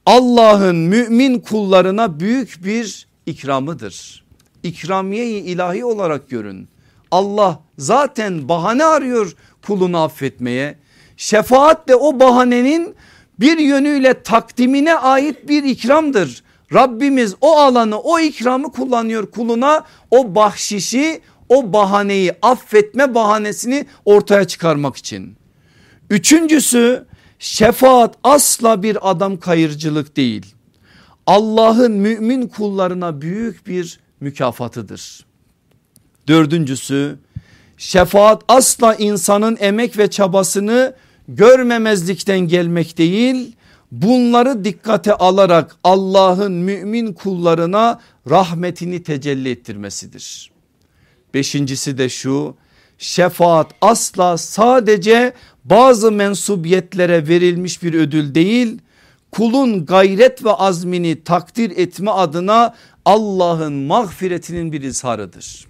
Allah'ın mümin kullarına büyük bir ikramıdır. İkramiye-i ilahi olarak görün. Allah zaten bahane arıyor kulunu affetmeye. Şefaat de o bahanenin bir yönüyle takdimine ait bir ikramdır. Rabbimiz o alanı o ikramı kullanıyor kuluna o bahşişi o bahaneyi affetme bahanesini ortaya çıkarmak için. Üçüncüsü şefaat asla bir adam kayırcılık değil. Allah'ın mümin kullarına büyük bir mükafatıdır. Dördüncüsü şefaat asla insanın emek ve çabasını görmemezlikten gelmek değil bunları dikkate alarak Allah'ın mümin kullarına rahmetini tecelli ettirmesidir. Beşincisi de şu şefaat asla sadece bazı mensubiyetlere verilmiş bir ödül değil kulun gayret ve azmini takdir etme adına Allah'ın mağfiretinin bir izharıdır.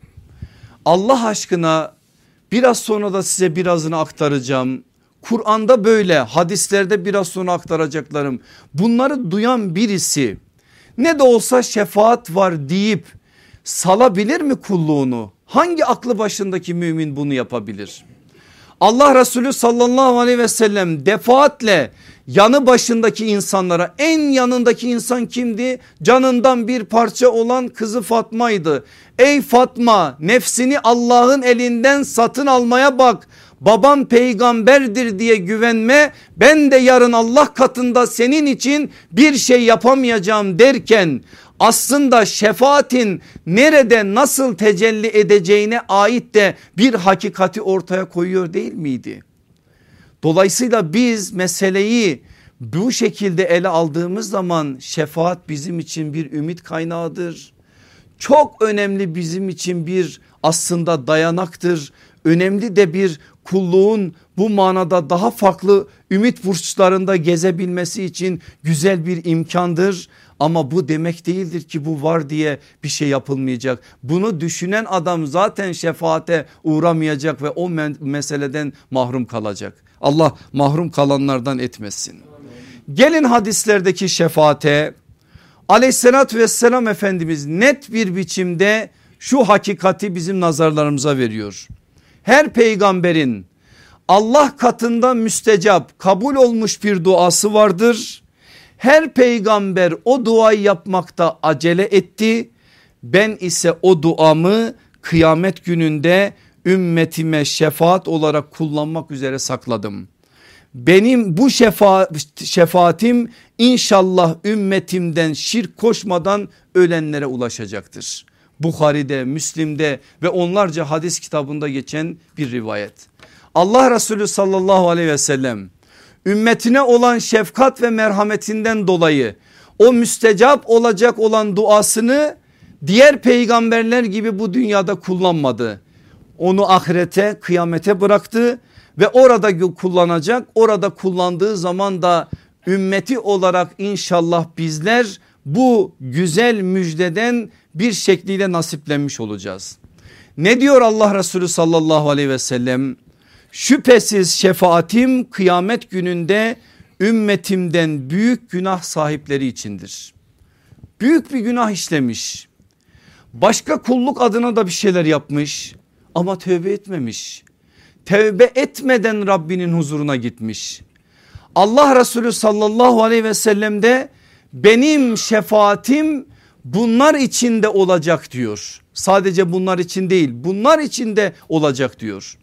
Allah aşkına biraz sonra da size birazını aktaracağım. Kur'an'da böyle hadislerde biraz sonra aktaracaklarım. Bunları duyan birisi ne de olsa şefaat var deyip salabilir mi kulluğunu? Hangi aklı başındaki mümin bunu yapabilir? Allah Resulü sallallahu aleyhi ve sellem defaatle yanı başındaki insanlara en yanındaki insan kimdi? Canından bir parça olan kızı Fatma'ydı. Ey Fatma nefsini Allah'ın elinden satın almaya bak. Baban peygamberdir diye güvenme ben de yarın Allah katında senin için bir şey yapamayacağım derken aslında şefaatin nerede nasıl tecelli edeceğine ait de bir hakikati ortaya koyuyor değil miydi? Dolayısıyla biz meseleyi bu şekilde ele aldığımız zaman şefaat bizim için bir ümit kaynağıdır. Çok önemli bizim için bir aslında dayanaktır. Önemli de bir kulluğun bu manada daha farklı ümit burçlarında gezebilmesi için güzel bir imkandır. Ama bu demek değildir ki bu var diye bir şey yapılmayacak. Bunu düşünen adam zaten şefaate uğramayacak ve o meseleden mahrum kalacak. Allah mahrum kalanlardan etmesin. Gelin hadislerdeki şefaate aleyhissalatü vesselam Efendimiz net bir biçimde şu hakikati bizim nazarlarımıza veriyor. Her peygamberin Allah katında müstecap kabul olmuş bir duası vardır. Her peygamber o duayı yapmakta acele etti. Ben ise o duamı kıyamet gününde ümmetime şefaat olarak kullanmak üzere sakladım. Benim bu şefa şefaatim inşallah ümmetimden şirk koşmadan ölenlere ulaşacaktır. Bukhari'de, Müslim'de ve onlarca hadis kitabında geçen bir rivayet. Allah Resulü sallallahu aleyhi ve sellem ümmetine olan şefkat ve merhametinden dolayı o müstecap olacak olan duasını diğer peygamberler gibi bu dünyada kullanmadı. Onu ahirete kıyamete bıraktı ve orada kullanacak orada kullandığı zaman da ümmeti olarak inşallah bizler bu güzel müjdeden bir şekliyle nasiplenmiş olacağız. Ne diyor Allah Resulü sallallahu aleyhi ve sellem? Şüphesiz şefaatim kıyamet gününde ümmetimden büyük günah sahipleri içindir. Büyük bir günah işlemiş. Başka kulluk adına da bir şeyler yapmış ama tövbe etmemiş. Tövbe etmeden Rabbinin huzuruna gitmiş. Allah Resulü sallallahu aleyhi ve sellem de benim şefaatim bunlar içinde olacak diyor. Sadece bunlar için değil bunlar içinde olacak diyor.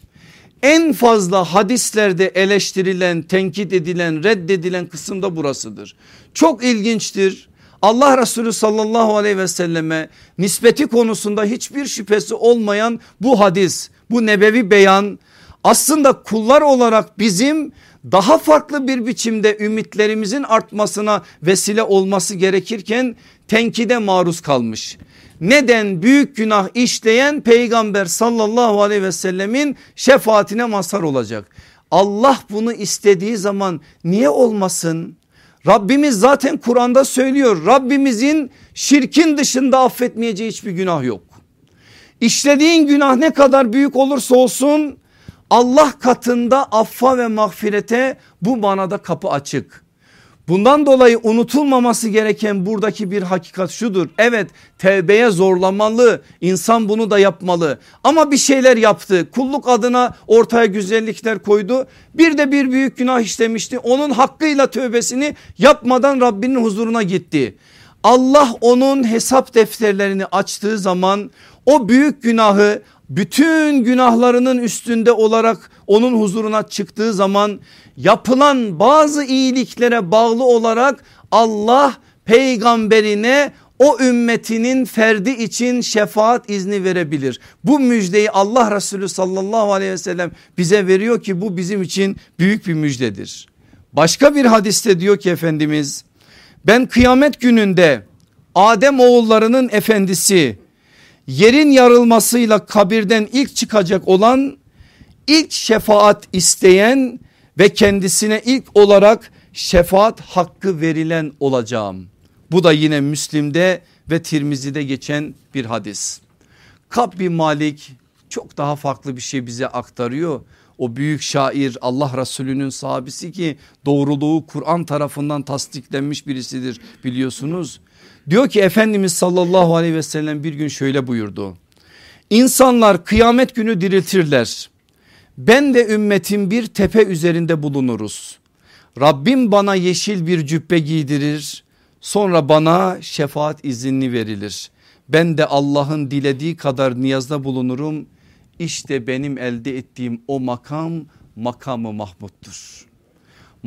En fazla hadislerde eleştirilen, tenkit edilen, reddedilen kısımda burasıdır. Çok ilginçtir. Allah Resulü sallallahu aleyhi ve selleme nispeti konusunda hiçbir şüphesi olmayan bu hadis, bu nebevi beyan aslında kullar olarak bizim daha farklı bir biçimde ümitlerimizin artmasına vesile olması gerekirken tenkide maruz kalmış. Neden büyük günah işleyen peygamber sallallahu aleyhi ve sellemin şefaatine mazhar olacak. Allah bunu istediği zaman niye olmasın? Rabbimiz zaten Kur'an'da söylüyor Rabbimizin şirkin dışında affetmeyeceği hiçbir günah yok. İşlediğin günah ne kadar büyük olursa olsun Allah katında affa ve mağfirete bu manada kapı açık. Bundan dolayı unutulmaması gereken buradaki bir hakikat şudur. Evet tevbeye zorlamalı insan bunu da yapmalı ama bir şeyler yaptı kulluk adına ortaya güzellikler koydu. Bir de bir büyük günah işlemişti onun hakkıyla tövbesini yapmadan Rabbinin huzuruna gitti. Allah onun hesap defterlerini açtığı zaman o büyük günahı bütün günahlarının üstünde olarak onun huzuruna çıktığı zaman yapılan bazı iyiliklere bağlı olarak Allah peygamberine o ümmetinin ferdi için şefaat izni verebilir. Bu müjdeyi Allah Resulü sallallahu aleyhi ve sellem bize veriyor ki bu bizim için büyük bir müjdedir. Başka bir hadiste diyor ki Efendimiz ben kıyamet gününde Adem oğullarının efendisi yerin yarılmasıyla kabirden ilk çıkacak olan ilk şefaat isteyen ve kendisine ilk olarak şefaat hakkı verilen olacağım. Bu da yine Müslim'de ve Tirmizi'de geçen bir hadis. Kabbi Malik çok daha farklı bir şey bize aktarıyor. O büyük şair Allah Resulü'nün sahabesi ki doğruluğu Kur'an tarafından tasdiklenmiş birisidir biliyorsunuz. Diyor ki Efendimiz sallallahu aleyhi ve sellem bir gün şöyle buyurdu. İnsanlar kıyamet günü diriltirler. Ben de ümmetim bir tepe üzerinde bulunuruz. Rabbim bana yeşil bir cübbe giydirir. Sonra bana şefaat izni verilir. Ben de Allah'ın dilediği kadar niyazda bulunurum. İşte benim elde ettiğim o makam makamı Mahmud'dur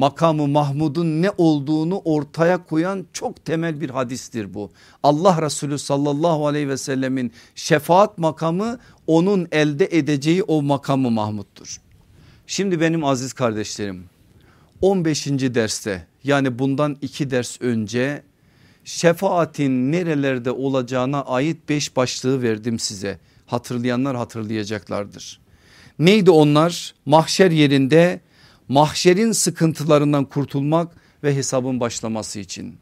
makamı Mahmud'un ne olduğunu ortaya koyan çok temel bir hadistir bu. Allah Resulü sallallahu aleyhi ve sellemin şefaat makamı onun elde edeceği o makamı Mahmud'dur. Şimdi benim aziz kardeşlerim 15. derste yani bundan iki ders önce şefaatin nerelerde olacağına ait beş başlığı verdim size. Hatırlayanlar hatırlayacaklardır. Neydi onlar? Mahşer yerinde mahşerin sıkıntılarından kurtulmak ve hesabın başlaması için.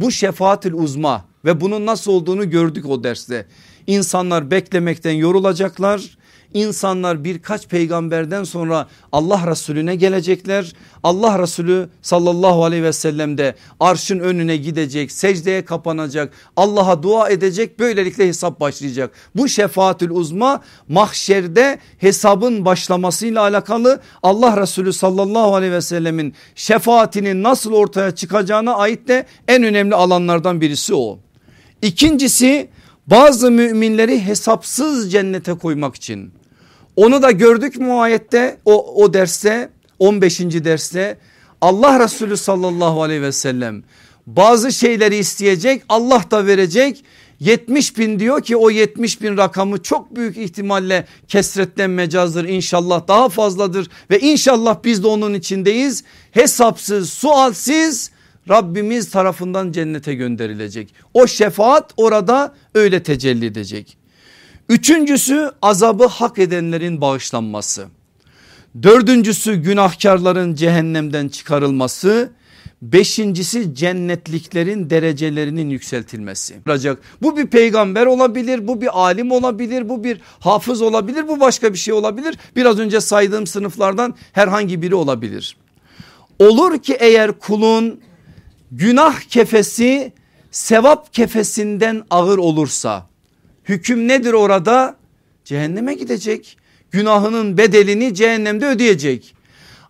Bu şefaatül uzma ve bunun nasıl olduğunu gördük o derste. İnsanlar beklemekten yorulacaklar insanlar birkaç peygamberden sonra Allah Resulüne gelecekler. Allah Resulü sallallahu aleyhi ve sellem de arşın önüne gidecek secdeye kapanacak Allah'a dua edecek böylelikle hesap başlayacak. Bu şefaatül uzma mahşerde hesabın başlamasıyla alakalı Allah Resulü sallallahu aleyhi ve sellemin şefaatinin nasıl ortaya çıkacağına ait de en önemli alanlardan birisi o. İkincisi bazı müminleri hesapsız cennete koymak için onu da gördük mü ayette o, o derste 15. derste Allah Resulü sallallahu aleyhi ve sellem bazı şeyleri isteyecek Allah da verecek 70 bin diyor ki o 70 bin rakamı çok büyük ihtimalle kesretten mecazdır inşallah daha fazladır ve inşallah biz de onun içindeyiz hesapsız sualsiz Rabbimiz tarafından cennete gönderilecek o şefaat orada öyle tecelli edecek. Üçüncüsü azabı hak edenlerin bağışlanması. Dördüncüsü günahkarların cehennemden çıkarılması. Beşincisi cennetliklerin derecelerinin yükseltilmesi. Bu bir peygamber olabilir, bu bir alim olabilir, bu bir hafız olabilir, bu başka bir şey olabilir. Biraz önce saydığım sınıflardan herhangi biri olabilir. Olur ki eğer kulun günah kefesi sevap kefesinden ağır olursa hüküm nedir orada? Cehenneme gidecek. Günahının bedelini cehennemde ödeyecek.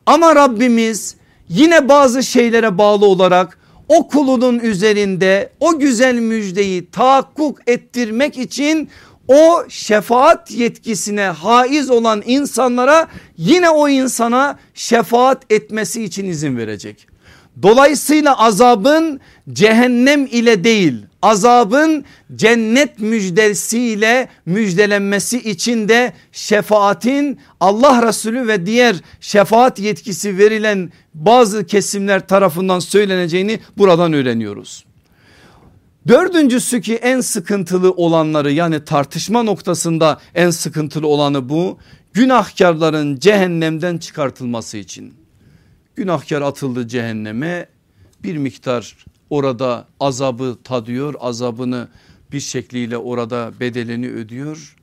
Ama Rabbimiz yine bazı şeylere bağlı olarak o kulunun üzerinde o güzel müjdeyi tahakkuk ettirmek için o şefaat yetkisine haiz olan insanlara yine o insana şefaat etmesi için izin verecek. Dolayısıyla azabın cehennem ile değil azabın cennet müjdesiyle müjdelenmesi için de şefaatin Allah Resulü ve diğer şefaat yetkisi verilen bazı kesimler tarafından söyleneceğini buradan öğreniyoruz. Dördüncüsü ki en sıkıntılı olanları yani tartışma noktasında en sıkıntılı olanı bu. Günahkarların cehennemden çıkartılması için. Günahkar atıldı cehenneme bir miktar orada azabı tadıyor azabını bir şekliyle orada bedelini ödüyor.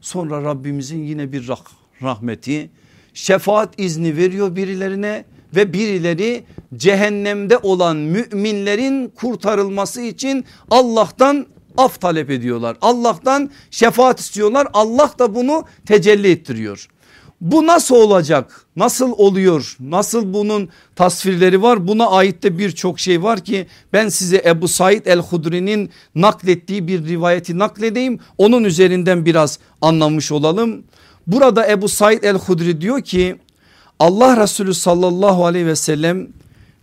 Sonra Rabbimizin yine bir rah rahmeti şefaat izni veriyor birilerine ve birileri cehennemde olan müminlerin kurtarılması için Allah'tan af talep ediyorlar. Allah'tan şefaat istiyorlar. Allah da bunu tecelli ettiriyor. Bu nasıl olacak? Nasıl oluyor? Nasıl bunun tasvirleri var? Buna ait de birçok şey var ki ben size Ebu Said el-Hudri'nin naklettiği bir rivayeti nakledeyim. Onun üzerinden biraz anlamış olalım. Burada Ebu Said el-Hudri diyor ki Allah Resulü sallallahu aleyhi ve sellem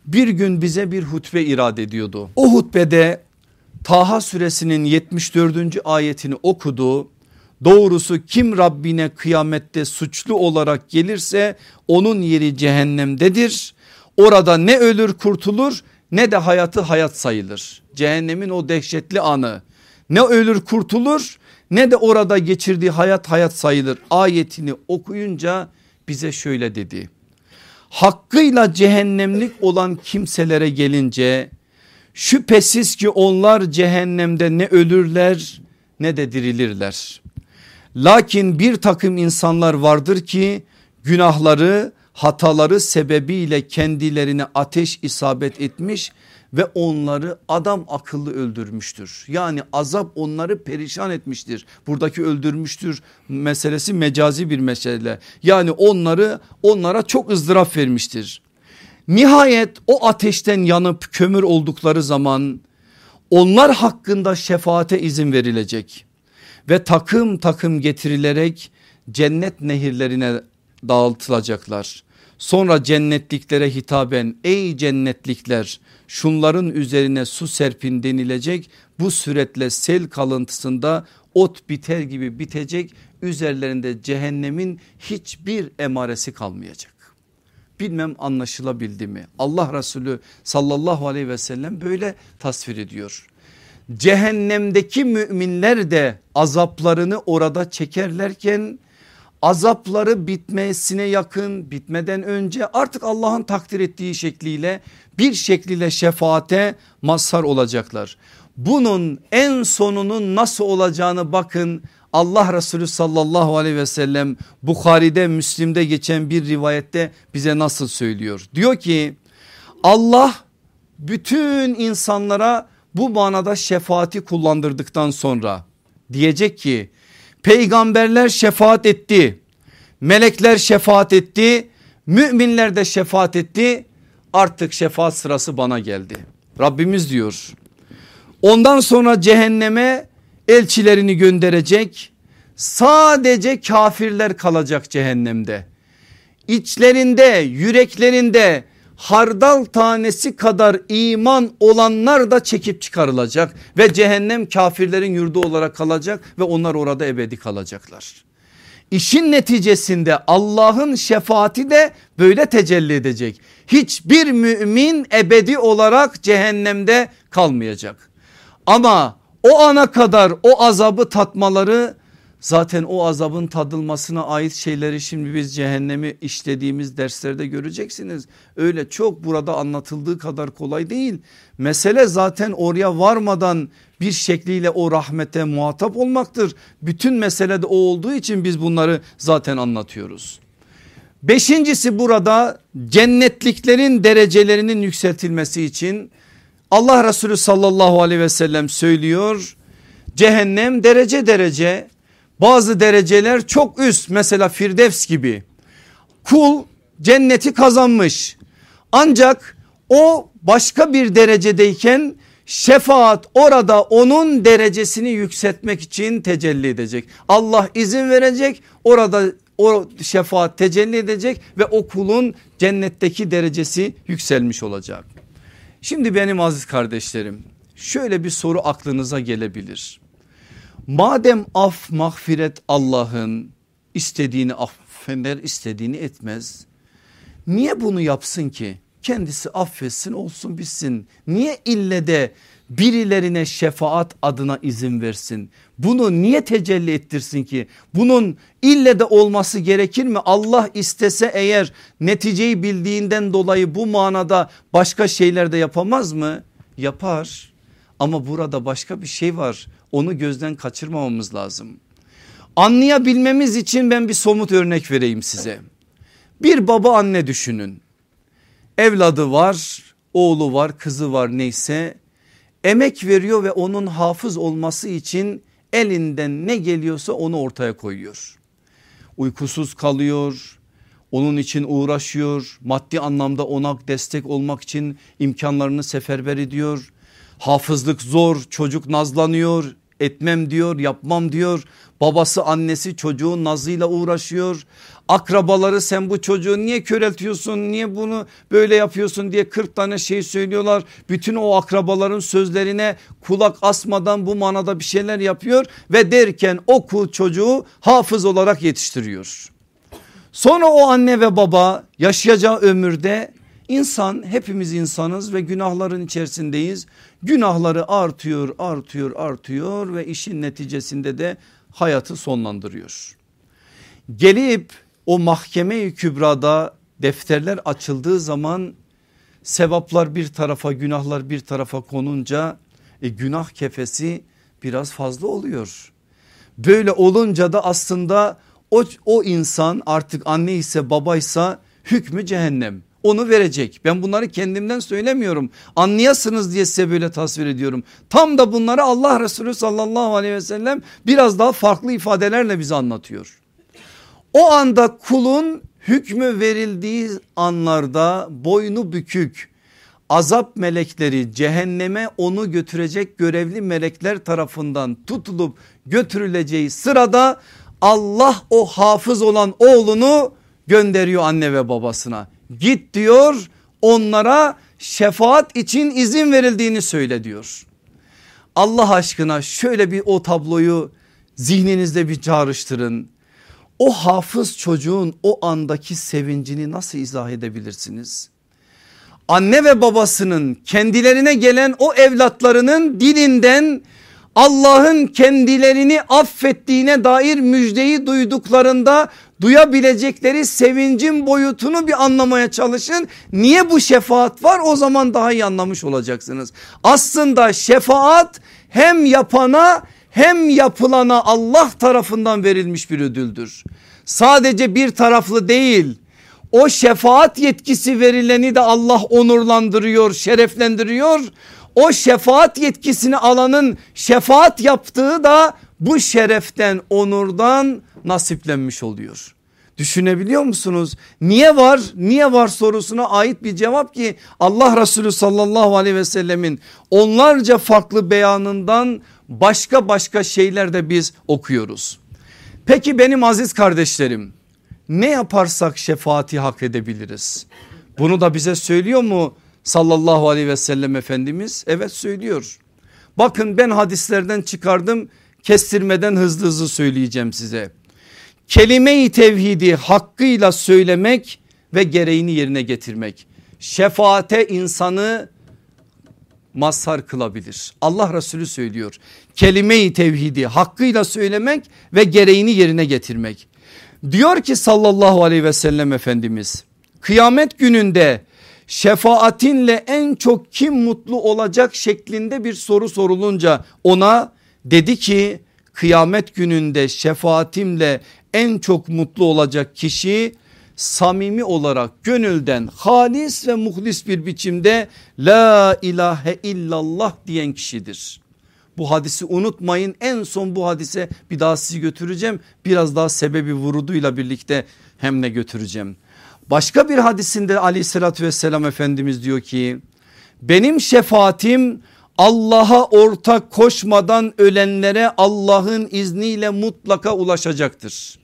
bir gün bize bir hutbe irade ediyordu. O hutbede Taha suresinin 74. ayetini okudu Doğrusu kim Rabbine kıyamette suçlu olarak gelirse onun yeri cehennemdedir. Orada ne ölür kurtulur ne de hayatı hayat sayılır. Cehennemin o dehşetli anı ne ölür kurtulur ne de orada geçirdiği hayat hayat sayılır. Ayetini okuyunca bize şöyle dedi. Hakkıyla cehennemlik olan kimselere gelince şüphesiz ki onlar cehennemde ne ölürler ne de dirilirler. Lakin bir takım insanlar vardır ki günahları hataları sebebiyle kendilerine ateş isabet etmiş ve onları adam akıllı öldürmüştür. Yani azap onları perişan etmiştir. Buradaki öldürmüştür meselesi mecazi bir mesele. Yani onları onlara çok ızdırap vermiştir. Nihayet o ateşten yanıp kömür oldukları zaman onlar hakkında şefaate izin verilecek ve takım takım getirilerek cennet nehirlerine dağıtılacaklar. Sonra cennetliklere hitaben ey cennetlikler şunların üzerine su serpin denilecek. Bu süretle sel kalıntısında ot biter gibi bitecek. Üzerlerinde cehennemin hiçbir emaresi kalmayacak. Bilmem anlaşılabildi mi? Allah Resulü sallallahu aleyhi ve sellem böyle tasvir ediyor cehennemdeki müminler de azaplarını orada çekerlerken azapları bitmesine yakın bitmeden önce artık Allah'ın takdir ettiği şekliyle bir şekliyle şefaate mazhar olacaklar. Bunun en sonunun nasıl olacağını bakın Allah Resulü sallallahu aleyhi ve sellem Bukhari'de Müslim'de geçen bir rivayette bize nasıl söylüyor. Diyor ki Allah bütün insanlara bu manada şefaati kullandırdıktan sonra diyecek ki peygamberler şefaat etti. Melekler şefaat etti. Müminler de şefaat etti. Artık şefaat sırası bana geldi. Rabbimiz diyor. Ondan sonra cehenneme elçilerini gönderecek. Sadece kafirler kalacak cehennemde. İçlerinde, yüreklerinde hardal tanesi kadar iman olanlar da çekip çıkarılacak ve cehennem kafirlerin yurdu olarak kalacak ve onlar orada ebedi kalacaklar. İşin neticesinde Allah'ın şefaati de böyle tecelli edecek. Hiçbir mümin ebedi olarak cehennemde kalmayacak. Ama o ana kadar o azabı tatmaları Zaten o azabın tadılmasına ait şeyleri şimdi biz cehennemi işlediğimiz derslerde göreceksiniz. Öyle çok burada anlatıldığı kadar kolay değil. Mesele zaten oraya varmadan bir şekliyle o rahmete muhatap olmaktır. Bütün mesele de o olduğu için biz bunları zaten anlatıyoruz. Beşincisi burada cennetliklerin derecelerinin yükseltilmesi için Allah Resulü sallallahu aleyhi ve sellem söylüyor. Cehennem derece derece bazı dereceler çok üst mesela Firdevs gibi. Kul cenneti kazanmış ancak o başka bir derecedeyken şefaat orada onun derecesini yükseltmek için tecelli edecek. Allah izin verecek orada o şefaat tecelli edecek ve o kulun cennetteki derecesi yükselmiş olacak. Şimdi benim aziz kardeşlerim şöyle bir soru aklınıza gelebilir. Madem af mağfiret Allah'ın istediğini affeder istediğini etmez. Niye bunu yapsın ki? Kendisi affetsin olsun bitsin. Niye ille de birilerine şefaat adına izin versin? Bunu niye tecelli ettirsin ki? Bunun ille de olması gerekir mi? Allah istese eğer neticeyi bildiğinden dolayı bu manada başka şeyler de yapamaz mı? Yapar. Ama burada başka bir şey var. Onu gözden kaçırmamamız lazım. Anlayabilmemiz için ben bir somut örnek vereyim size. Bir baba anne düşünün. Evladı var, oğlu var, kızı var neyse. Emek veriyor ve onun hafız olması için elinden ne geliyorsa onu ortaya koyuyor. Uykusuz kalıyor, onun için uğraşıyor, maddi anlamda ona destek olmak için imkanlarını seferber ediyor. Hafızlık zor, çocuk nazlanıyor, etmem diyor yapmam diyor. Babası annesi çocuğun nazıyla uğraşıyor. Akrabaları sen bu çocuğu niye köreltiyorsun niye bunu böyle yapıyorsun diye 40 tane şey söylüyorlar. Bütün o akrabaların sözlerine kulak asmadan bu manada bir şeyler yapıyor ve derken o kul çocuğu hafız olarak yetiştiriyor. Sonra o anne ve baba yaşayacağı ömürde insan hepimiz insanız ve günahların içerisindeyiz. Günahları artıyor artıyor artıyor ve işin neticesinde de hayatı sonlandırıyor. Gelip o mahkeme-i kübrada defterler açıldığı zaman sevaplar bir tarafa günahlar bir tarafa konunca e, günah kefesi biraz fazla oluyor. Böyle olunca da aslında o, o insan artık anne ise babaysa hükmü cehennem onu verecek. Ben bunları kendimden söylemiyorum. Anlayasınız diye size böyle tasvir ediyorum. Tam da bunları Allah Resulü sallallahu aleyhi ve sellem biraz daha farklı ifadelerle bize anlatıyor. O anda kulun hükmü verildiği anlarda boynu bükük azap melekleri cehenneme onu götürecek görevli melekler tarafından tutulup götürüleceği sırada Allah o hafız olan oğlunu gönderiyor anne ve babasına. Git diyor onlara şefaat için izin verildiğini söyle diyor. Allah aşkına şöyle bir o tabloyu zihninizde bir çağrıştırın. O hafız çocuğun o andaki sevincini nasıl izah edebilirsiniz? Anne ve babasının kendilerine gelen o evlatlarının dilinden Allah'ın kendilerini affettiğine dair müjdeyi duyduklarında duyabilecekleri sevincin boyutunu bir anlamaya çalışın. Niye bu şefaat var o zaman daha iyi anlamış olacaksınız. Aslında şefaat hem yapana hem yapılana Allah tarafından verilmiş bir ödüldür. Sadece bir taraflı değil o şefaat yetkisi verileni de Allah onurlandırıyor şereflendiriyor. O şefaat yetkisini alanın şefaat yaptığı da bu şereften onurdan nasiplenmiş oluyor. Düşünebiliyor musunuz? Niye var? Niye var sorusuna ait bir cevap ki Allah Resulü sallallahu aleyhi ve sellemin onlarca farklı beyanından başka başka şeyler de biz okuyoruz. Peki benim aziz kardeşlerim ne yaparsak şefaati hak edebiliriz? Bunu da bize söylüyor mu sallallahu aleyhi ve sellem Efendimiz? Evet söylüyor. Bakın ben hadislerden çıkardım kestirmeden hızlı hızlı söyleyeceğim size. Kelime-i tevhidi hakkıyla söylemek ve gereğini yerine getirmek. Şefaate insanı mazhar kılabilir. Allah Resulü söylüyor. Kelime-i tevhidi hakkıyla söylemek ve gereğini yerine getirmek. Diyor ki sallallahu aleyhi ve sellem Efendimiz kıyamet gününde şefaatinle en çok kim mutlu olacak şeklinde bir soru sorulunca ona dedi ki kıyamet gününde şefaatimle en çok mutlu olacak kişi samimi olarak gönülden halis ve muhlis bir biçimde la ilahe illallah diyen kişidir. Bu hadisi unutmayın en son bu hadise bir daha sizi götüreceğim biraz daha sebebi vuruduyla birlikte hem ne götüreceğim. Başka bir hadisinde aleyhissalatü vesselam Efendimiz diyor ki benim şefaatim Allah'a ortak koşmadan ölenlere Allah'ın izniyle mutlaka ulaşacaktır.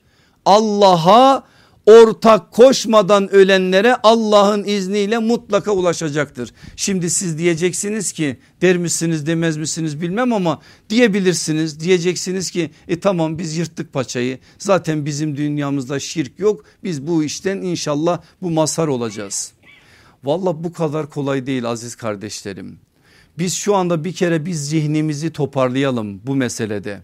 Allah'a ortak koşmadan ölenlere Allah'ın izniyle mutlaka ulaşacaktır. Şimdi siz diyeceksiniz ki der misiniz demez misiniz bilmem ama diyebilirsiniz. Diyeceksiniz ki e tamam biz yırttık paçayı zaten bizim dünyamızda şirk yok biz bu işten inşallah bu mazhar olacağız. Valla bu kadar kolay değil aziz kardeşlerim. Biz şu anda bir kere biz zihnimizi toparlayalım bu meselede.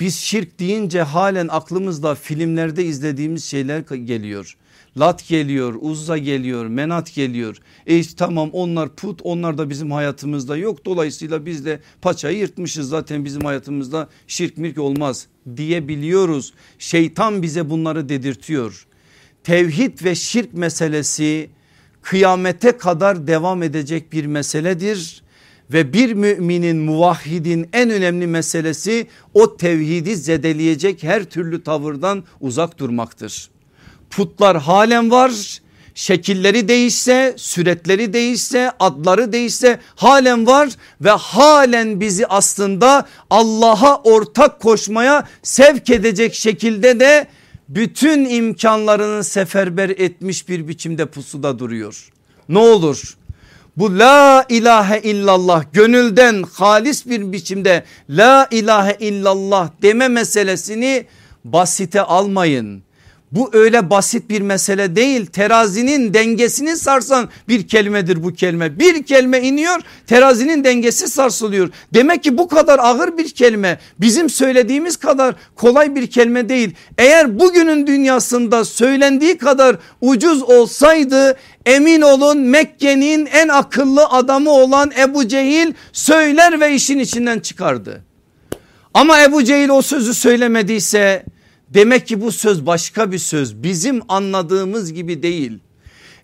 Biz şirk deyince halen aklımızda filmlerde izlediğimiz şeyler geliyor. Lat geliyor, Uzza geliyor, Menat geliyor. E tamam onlar put onlar da bizim hayatımızda yok. Dolayısıyla biz de paçayı yırtmışız zaten bizim hayatımızda şirk mirk olmaz diyebiliyoruz. Şeytan bize bunları dedirtiyor. Tevhid ve şirk meselesi kıyamete kadar devam edecek bir meseledir ve bir müminin muvahhidin en önemli meselesi o tevhidi zedeleyecek her türlü tavırdan uzak durmaktır. Putlar halen var şekilleri değişse süretleri değişse adları değişse halen var ve halen bizi aslında Allah'a ortak koşmaya sevk edecek şekilde de bütün imkanlarını seferber etmiş bir biçimde pusuda duruyor. Ne olur bu la ilahe illallah gönülden halis bir biçimde la ilahe illallah deme meselesini basite almayın. Bu öyle basit bir mesele değil. Terazinin dengesini sarsan bir kelimedir bu kelime. Bir kelime iniyor terazinin dengesi sarsılıyor. Demek ki bu kadar ağır bir kelime bizim söylediğimiz kadar kolay bir kelime değil. Eğer bugünün dünyasında söylendiği kadar ucuz olsaydı emin olun Mekke'nin en akıllı adamı olan Ebu Cehil söyler ve işin içinden çıkardı. Ama Ebu Cehil o sözü söylemediyse Demek ki bu söz başka bir söz bizim anladığımız gibi değil.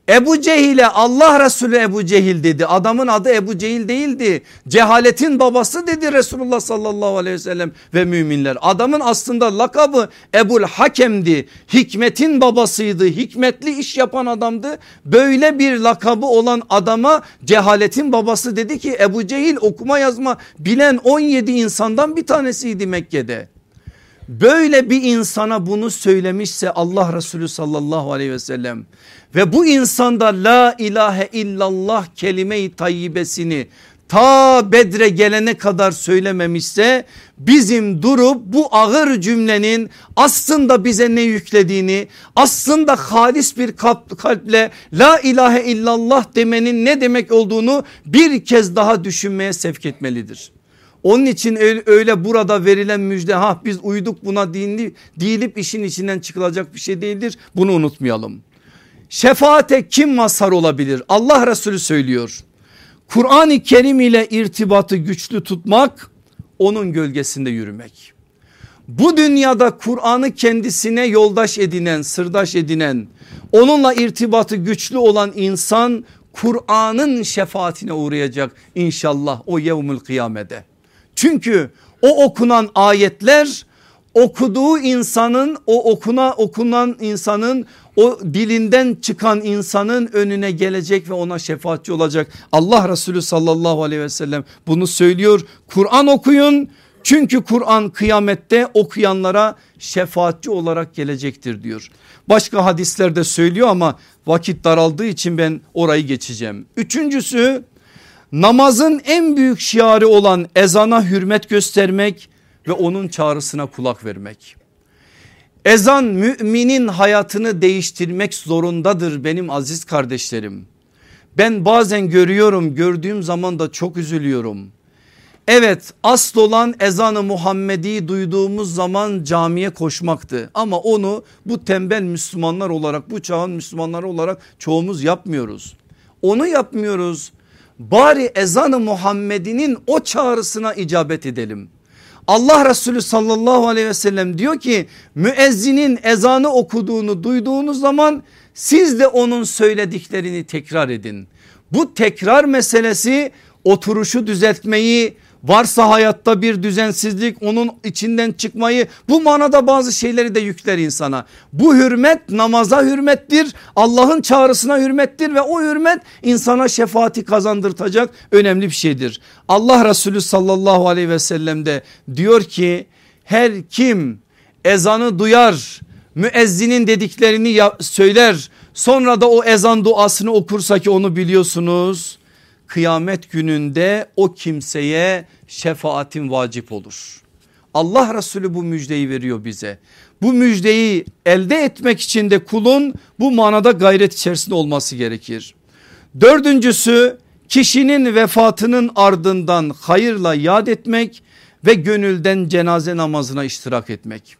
Ebu Cehil'e Allah Resulü Ebu Cehil dedi. Adamın adı Ebu Cehil değildi. Cehaletin babası dedi Resulullah sallallahu aleyhi ve sellem ve müminler. Adamın aslında lakabı Ebul Hakem'di. Hikmetin babasıydı. Hikmetli iş yapan adamdı. Böyle bir lakabı olan adama cehaletin babası dedi ki Ebu Cehil okuma yazma bilen 17 insandan bir tanesiydi Mekke'de böyle bir insana bunu söylemişse Allah Resulü sallallahu aleyhi ve sellem ve bu insanda la ilahe illallah kelime-i tayyibesini ta Bedre gelene kadar söylememişse bizim durup bu ağır cümlenin aslında bize ne yüklediğini aslında halis bir kalple la ilahe illallah demenin ne demek olduğunu bir kez daha düşünmeye sevk etmelidir. Onun için öyle burada verilen müjde ha biz uyduk buna değilip, değilip işin içinden çıkılacak bir şey değildir. Bunu unutmayalım. Şefaate kim mazhar olabilir? Allah Resulü söylüyor. Kur'an-ı Kerim ile irtibatı güçlü tutmak onun gölgesinde yürümek. Bu dünyada Kur'an'ı kendisine yoldaş edinen, sırdaş edinen, onunla irtibatı güçlü olan insan Kur'an'ın şefaatine uğrayacak inşallah o yevmül kıyamede. Çünkü o okunan ayetler okuduğu insanın o okuna okunan insanın o dilinden çıkan insanın önüne gelecek ve ona şefaatçi olacak. Allah Resulü sallallahu aleyhi ve sellem bunu söylüyor. Kur'an okuyun çünkü Kur'an kıyamette okuyanlara şefaatçi olarak gelecektir diyor. Başka hadislerde söylüyor ama vakit daraldığı için ben orayı geçeceğim. Üçüncüsü namazın en büyük şiarı olan ezana hürmet göstermek ve onun çağrısına kulak vermek. Ezan müminin hayatını değiştirmek zorundadır benim aziz kardeşlerim. Ben bazen görüyorum gördüğüm zaman da çok üzülüyorum. Evet asıl olan ezanı Muhammedi duyduğumuz zaman camiye koşmaktı. Ama onu bu tembel Müslümanlar olarak bu çağın Müslümanları olarak çoğumuz yapmıyoruz. Onu yapmıyoruz. Bari ezanı Muhammed'inin o çağrısına icabet edelim. Allah Resulü sallallahu aleyhi ve sellem diyor ki müezzinin ezanı okuduğunu duyduğunuz zaman siz de onun söylediklerini tekrar edin. Bu tekrar meselesi oturuşu düzeltmeyi varsa hayatta bir düzensizlik onun içinden çıkmayı bu manada bazı şeyleri de yükler insana. Bu hürmet namaza hürmettir Allah'ın çağrısına hürmettir ve o hürmet insana şefaati kazandırtacak önemli bir şeydir. Allah Resulü sallallahu aleyhi ve sellem de diyor ki her kim ezanı duyar müezzinin dediklerini söyler sonra da o ezan duasını okursa ki onu biliyorsunuz kıyamet gününde o kimseye şefaatin vacip olur. Allah Resulü bu müjdeyi veriyor bize. Bu müjdeyi elde etmek için de kulun bu manada gayret içerisinde olması gerekir. Dördüncüsü kişinin vefatının ardından hayırla yad etmek ve gönülden cenaze namazına iştirak etmek.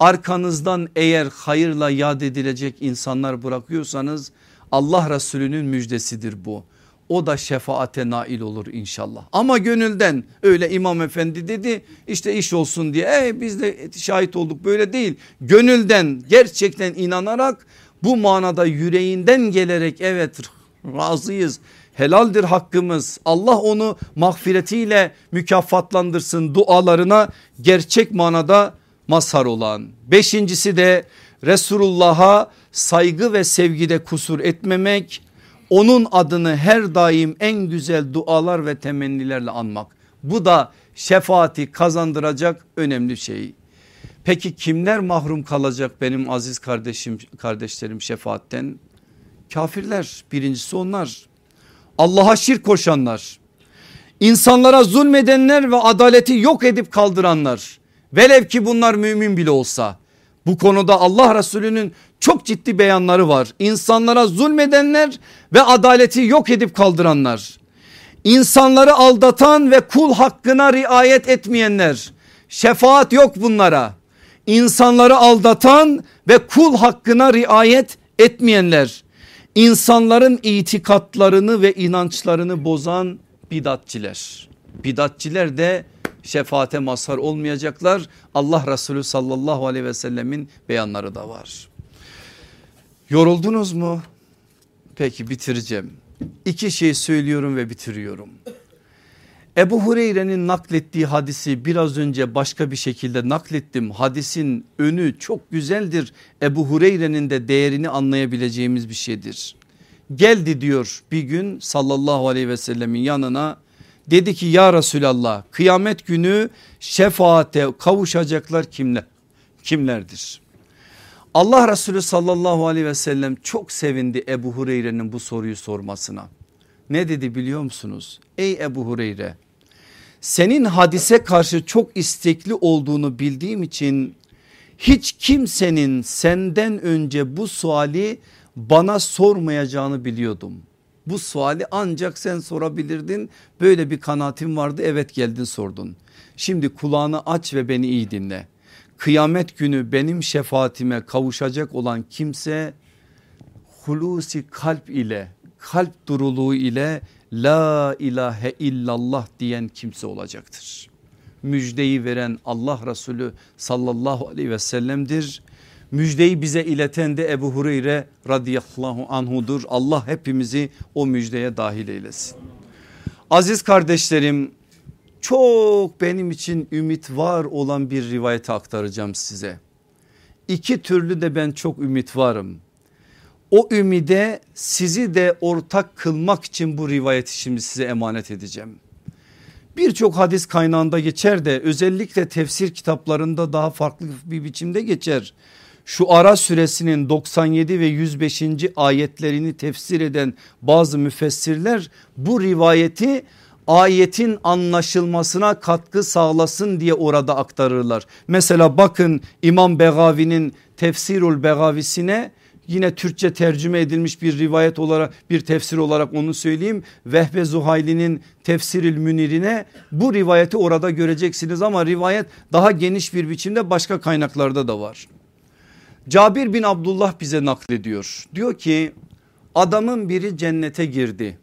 Arkanızdan eğer hayırla yad edilecek insanlar bırakıyorsanız Allah Resulü'nün müjdesidir bu o da şefaate nail olur inşallah. Ama gönülden öyle imam efendi dedi işte iş olsun diye e, biz de şahit olduk böyle değil. Gönülden gerçekten inanarak bu manada yüreğinden gelerek evet razıyız helaldir hakkımız Allah onu mağfiretiyle mükafatlandırsın dualarına gerçek manada mazhar olan. Beşincisi de Resulullah'a saygı ve sevgide kusur etmemek onun adını her daim en güzel dualar ve temennilerle anmak. Bu da şefaati kazandıracak önemli şey. Peki kimler mahrum kalacak benim aziz kardeşim kardeşlerim şefaatten? Kafirler birincisi onlar. Allah'a şirk koşanlar. insanlara zulmedenler ve adaleti yok edip kaldıranlar. Velev ki bunlar mümin bile olsa. Bu konuda Allah Resulü'nün çok ciddi beyanları var. İnsanlara zulmedenler ve adaleti yok edip kaldıranlar. İnsanları aldatan ve kul hakkına riayet etmeyenler. Şefaat yok bunlara. İnsanları aldatan ve kul hakkına riayet etmeyenler. İnsanların itikatlarını ve inançlarını bozan bidatçiler. Bidatçiler de şefaate mazhar olmayacaklar. Allah Resulü sallallahu aleyhi ve sellemin beyanları da var. Yoruldunuz mu? Peki bitireceğim. İki şey söylüyorum ve bitiriyorum. Ebu Hureyre'nin naklettiği hadisi biraz önce başka bir şekilde naklettim. Hadisin önü çok güzeldir. Ebu Hureyre'nin de değerini anlayabileceğimiz bir şeydir. Geldi diyor bir gün sallallahu aleyhi ve sellemin yanına dedi ki ya Resulallah kıyamet günü şefaate kavuşacaklar kimler? Kimlerdir? Allah Resulü sallallahu aleyhi ve sellem çok sevindi Ebu Hureyre'nin bu soruyu sormasına. Ne dedi biliyor musunuz? Ey Ebu Hureyre senin hadise karşı çok istekli olduğunu bildiğim için hiç kimsenin senden önce bu suali bana sormayacağını biliyordum. Bu suali ancak sen sorabilirdin böyle bir kanaatim vardı evet geldin sordun. Şimdi kulağını aç ve beni iyi dinle kıyamet günü benim şefaatime kavuşacak olan kimse hulusi kalp ile kalp duruluğu ile la ilahe illallah diyen kimse olacaktır. Müjdeyi veren Allah Resulü sallallahu aleyhi ve sellem'dir. Müjdeyi bize ileten de Ebu Hureyre radıyallahu anhudur. Allah hepimizi o müjdeye dahil eylesin. Aziz kardeşlerim çok benim için ümit var olan bir rivayeti aktaracağım size. İki türlü de ben çok ümit varım. O ümide sizi de ortak kılmak için bu rivayeti şimdi size emanet edeceğim. Birçok hadis kaynağında geçer de özellikle tefsir kitaplarında daha farklı bir biçimde geçer. Şu ara süresinin 97 ve 105. ayetlerini tefsir eden bazı müfessirler bu rivayeti ayetin anlaşılmasına katkı sağlasın diye orada aktarırlar. Mesela bakın İmam Begavi'nin Tefsirul Begavisine yine Türkçe tercüme edilmiş bir rivayet olarak bir tefsir olarak onu söyleyeyim. Vehbe Zuhayli'nin tefsiril münirine bu rivayeti orada göreceksiniz ama rivayet daha geniş bir biçimde başka kaynaklarda da var. Cabir bin Abdullah bize naklediyor. Diyor ki adamın biri cennete girdi.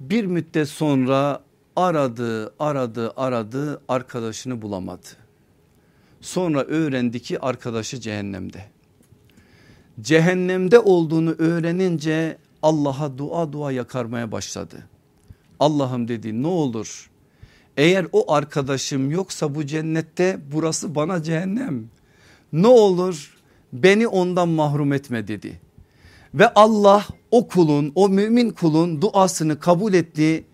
Bir müddet sonra aradı aradı aradı arkadaşını bulamadı. Sonra öğrendi ki arkadaşı cehennemde. Cehennemde olduğunu öğrenince Allah'a dua dua yakarmaya başladı. Allah'ım dedi ne olur eğer o arkadaşım yoksa bu cennette burası bana cehennem. Ne olur beni ondan mahrum etme dedi. Ve Allah o kulun o mümin kulun duasını kabul etti.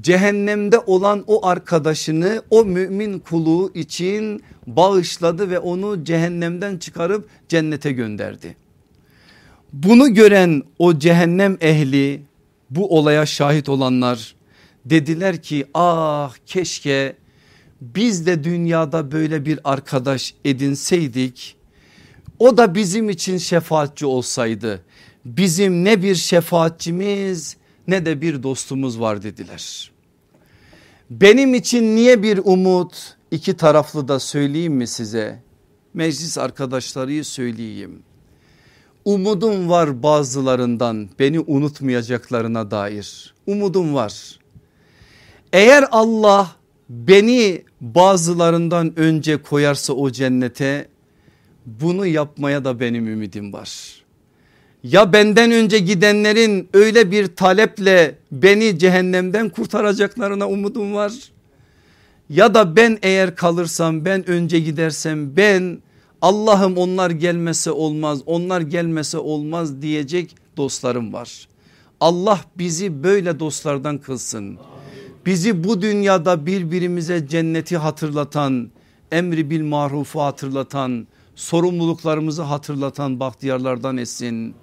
Cehennemde olan o arkadaşını o mümin kulu için bağışladı ve onu cehennemden çıkarıp cennete gönderdi. Bunu gören o cehennem ehli bu olaya şahit olanlar dediler ki ah keşke biz de dünyada böyle bir arkadaş edinseydik o da bizim için şefaatçi olsaydı bizim ne bir şefaatçimiz ne de bir dostumuz var dediler. Benim için niye bir umut iki taraflı da söyleyeyim mi size? Meclis arkadaşları söyleyeyim. Umudum var bazılarından beni unutmayacaklarına dair. Umudum var. Eğer Allah beni bazılarından önce koyarsa o cennete bunu yapmaya da benim ümidim var. Ya benden önce gidenlerin öyle bir taleple beni cehennemden kurtaracaklarına umudum var. Ya da ben eğer kalırsam ben önce gidersem ben Allah'ım onlar gelmese olmaz onlar gelmese olmaz diyecek dostlarım var. Allah bizi böyle dostlardan kılsın. Bizi bu dünyada birbirimize cenneti hatırlatan emri bil marufu hatırlatan sorumluluklarımızı hatırlatan bahtiyarlardan etsin.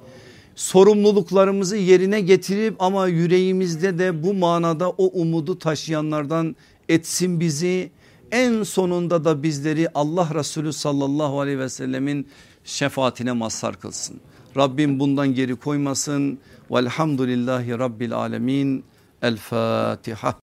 Sorumluluklarımızı yerine getirip ama yüreğimizde de bu manada o umudu taşıyanlardan etsin bizi. En sonunda da bizleri Allah Resulü sallallahu aleyhi ve sellemin şefaatine mazhar kılsın. Rabbim bundan geri koymasın. Velhamdülillahi Rabbil alemin. El Fatiha.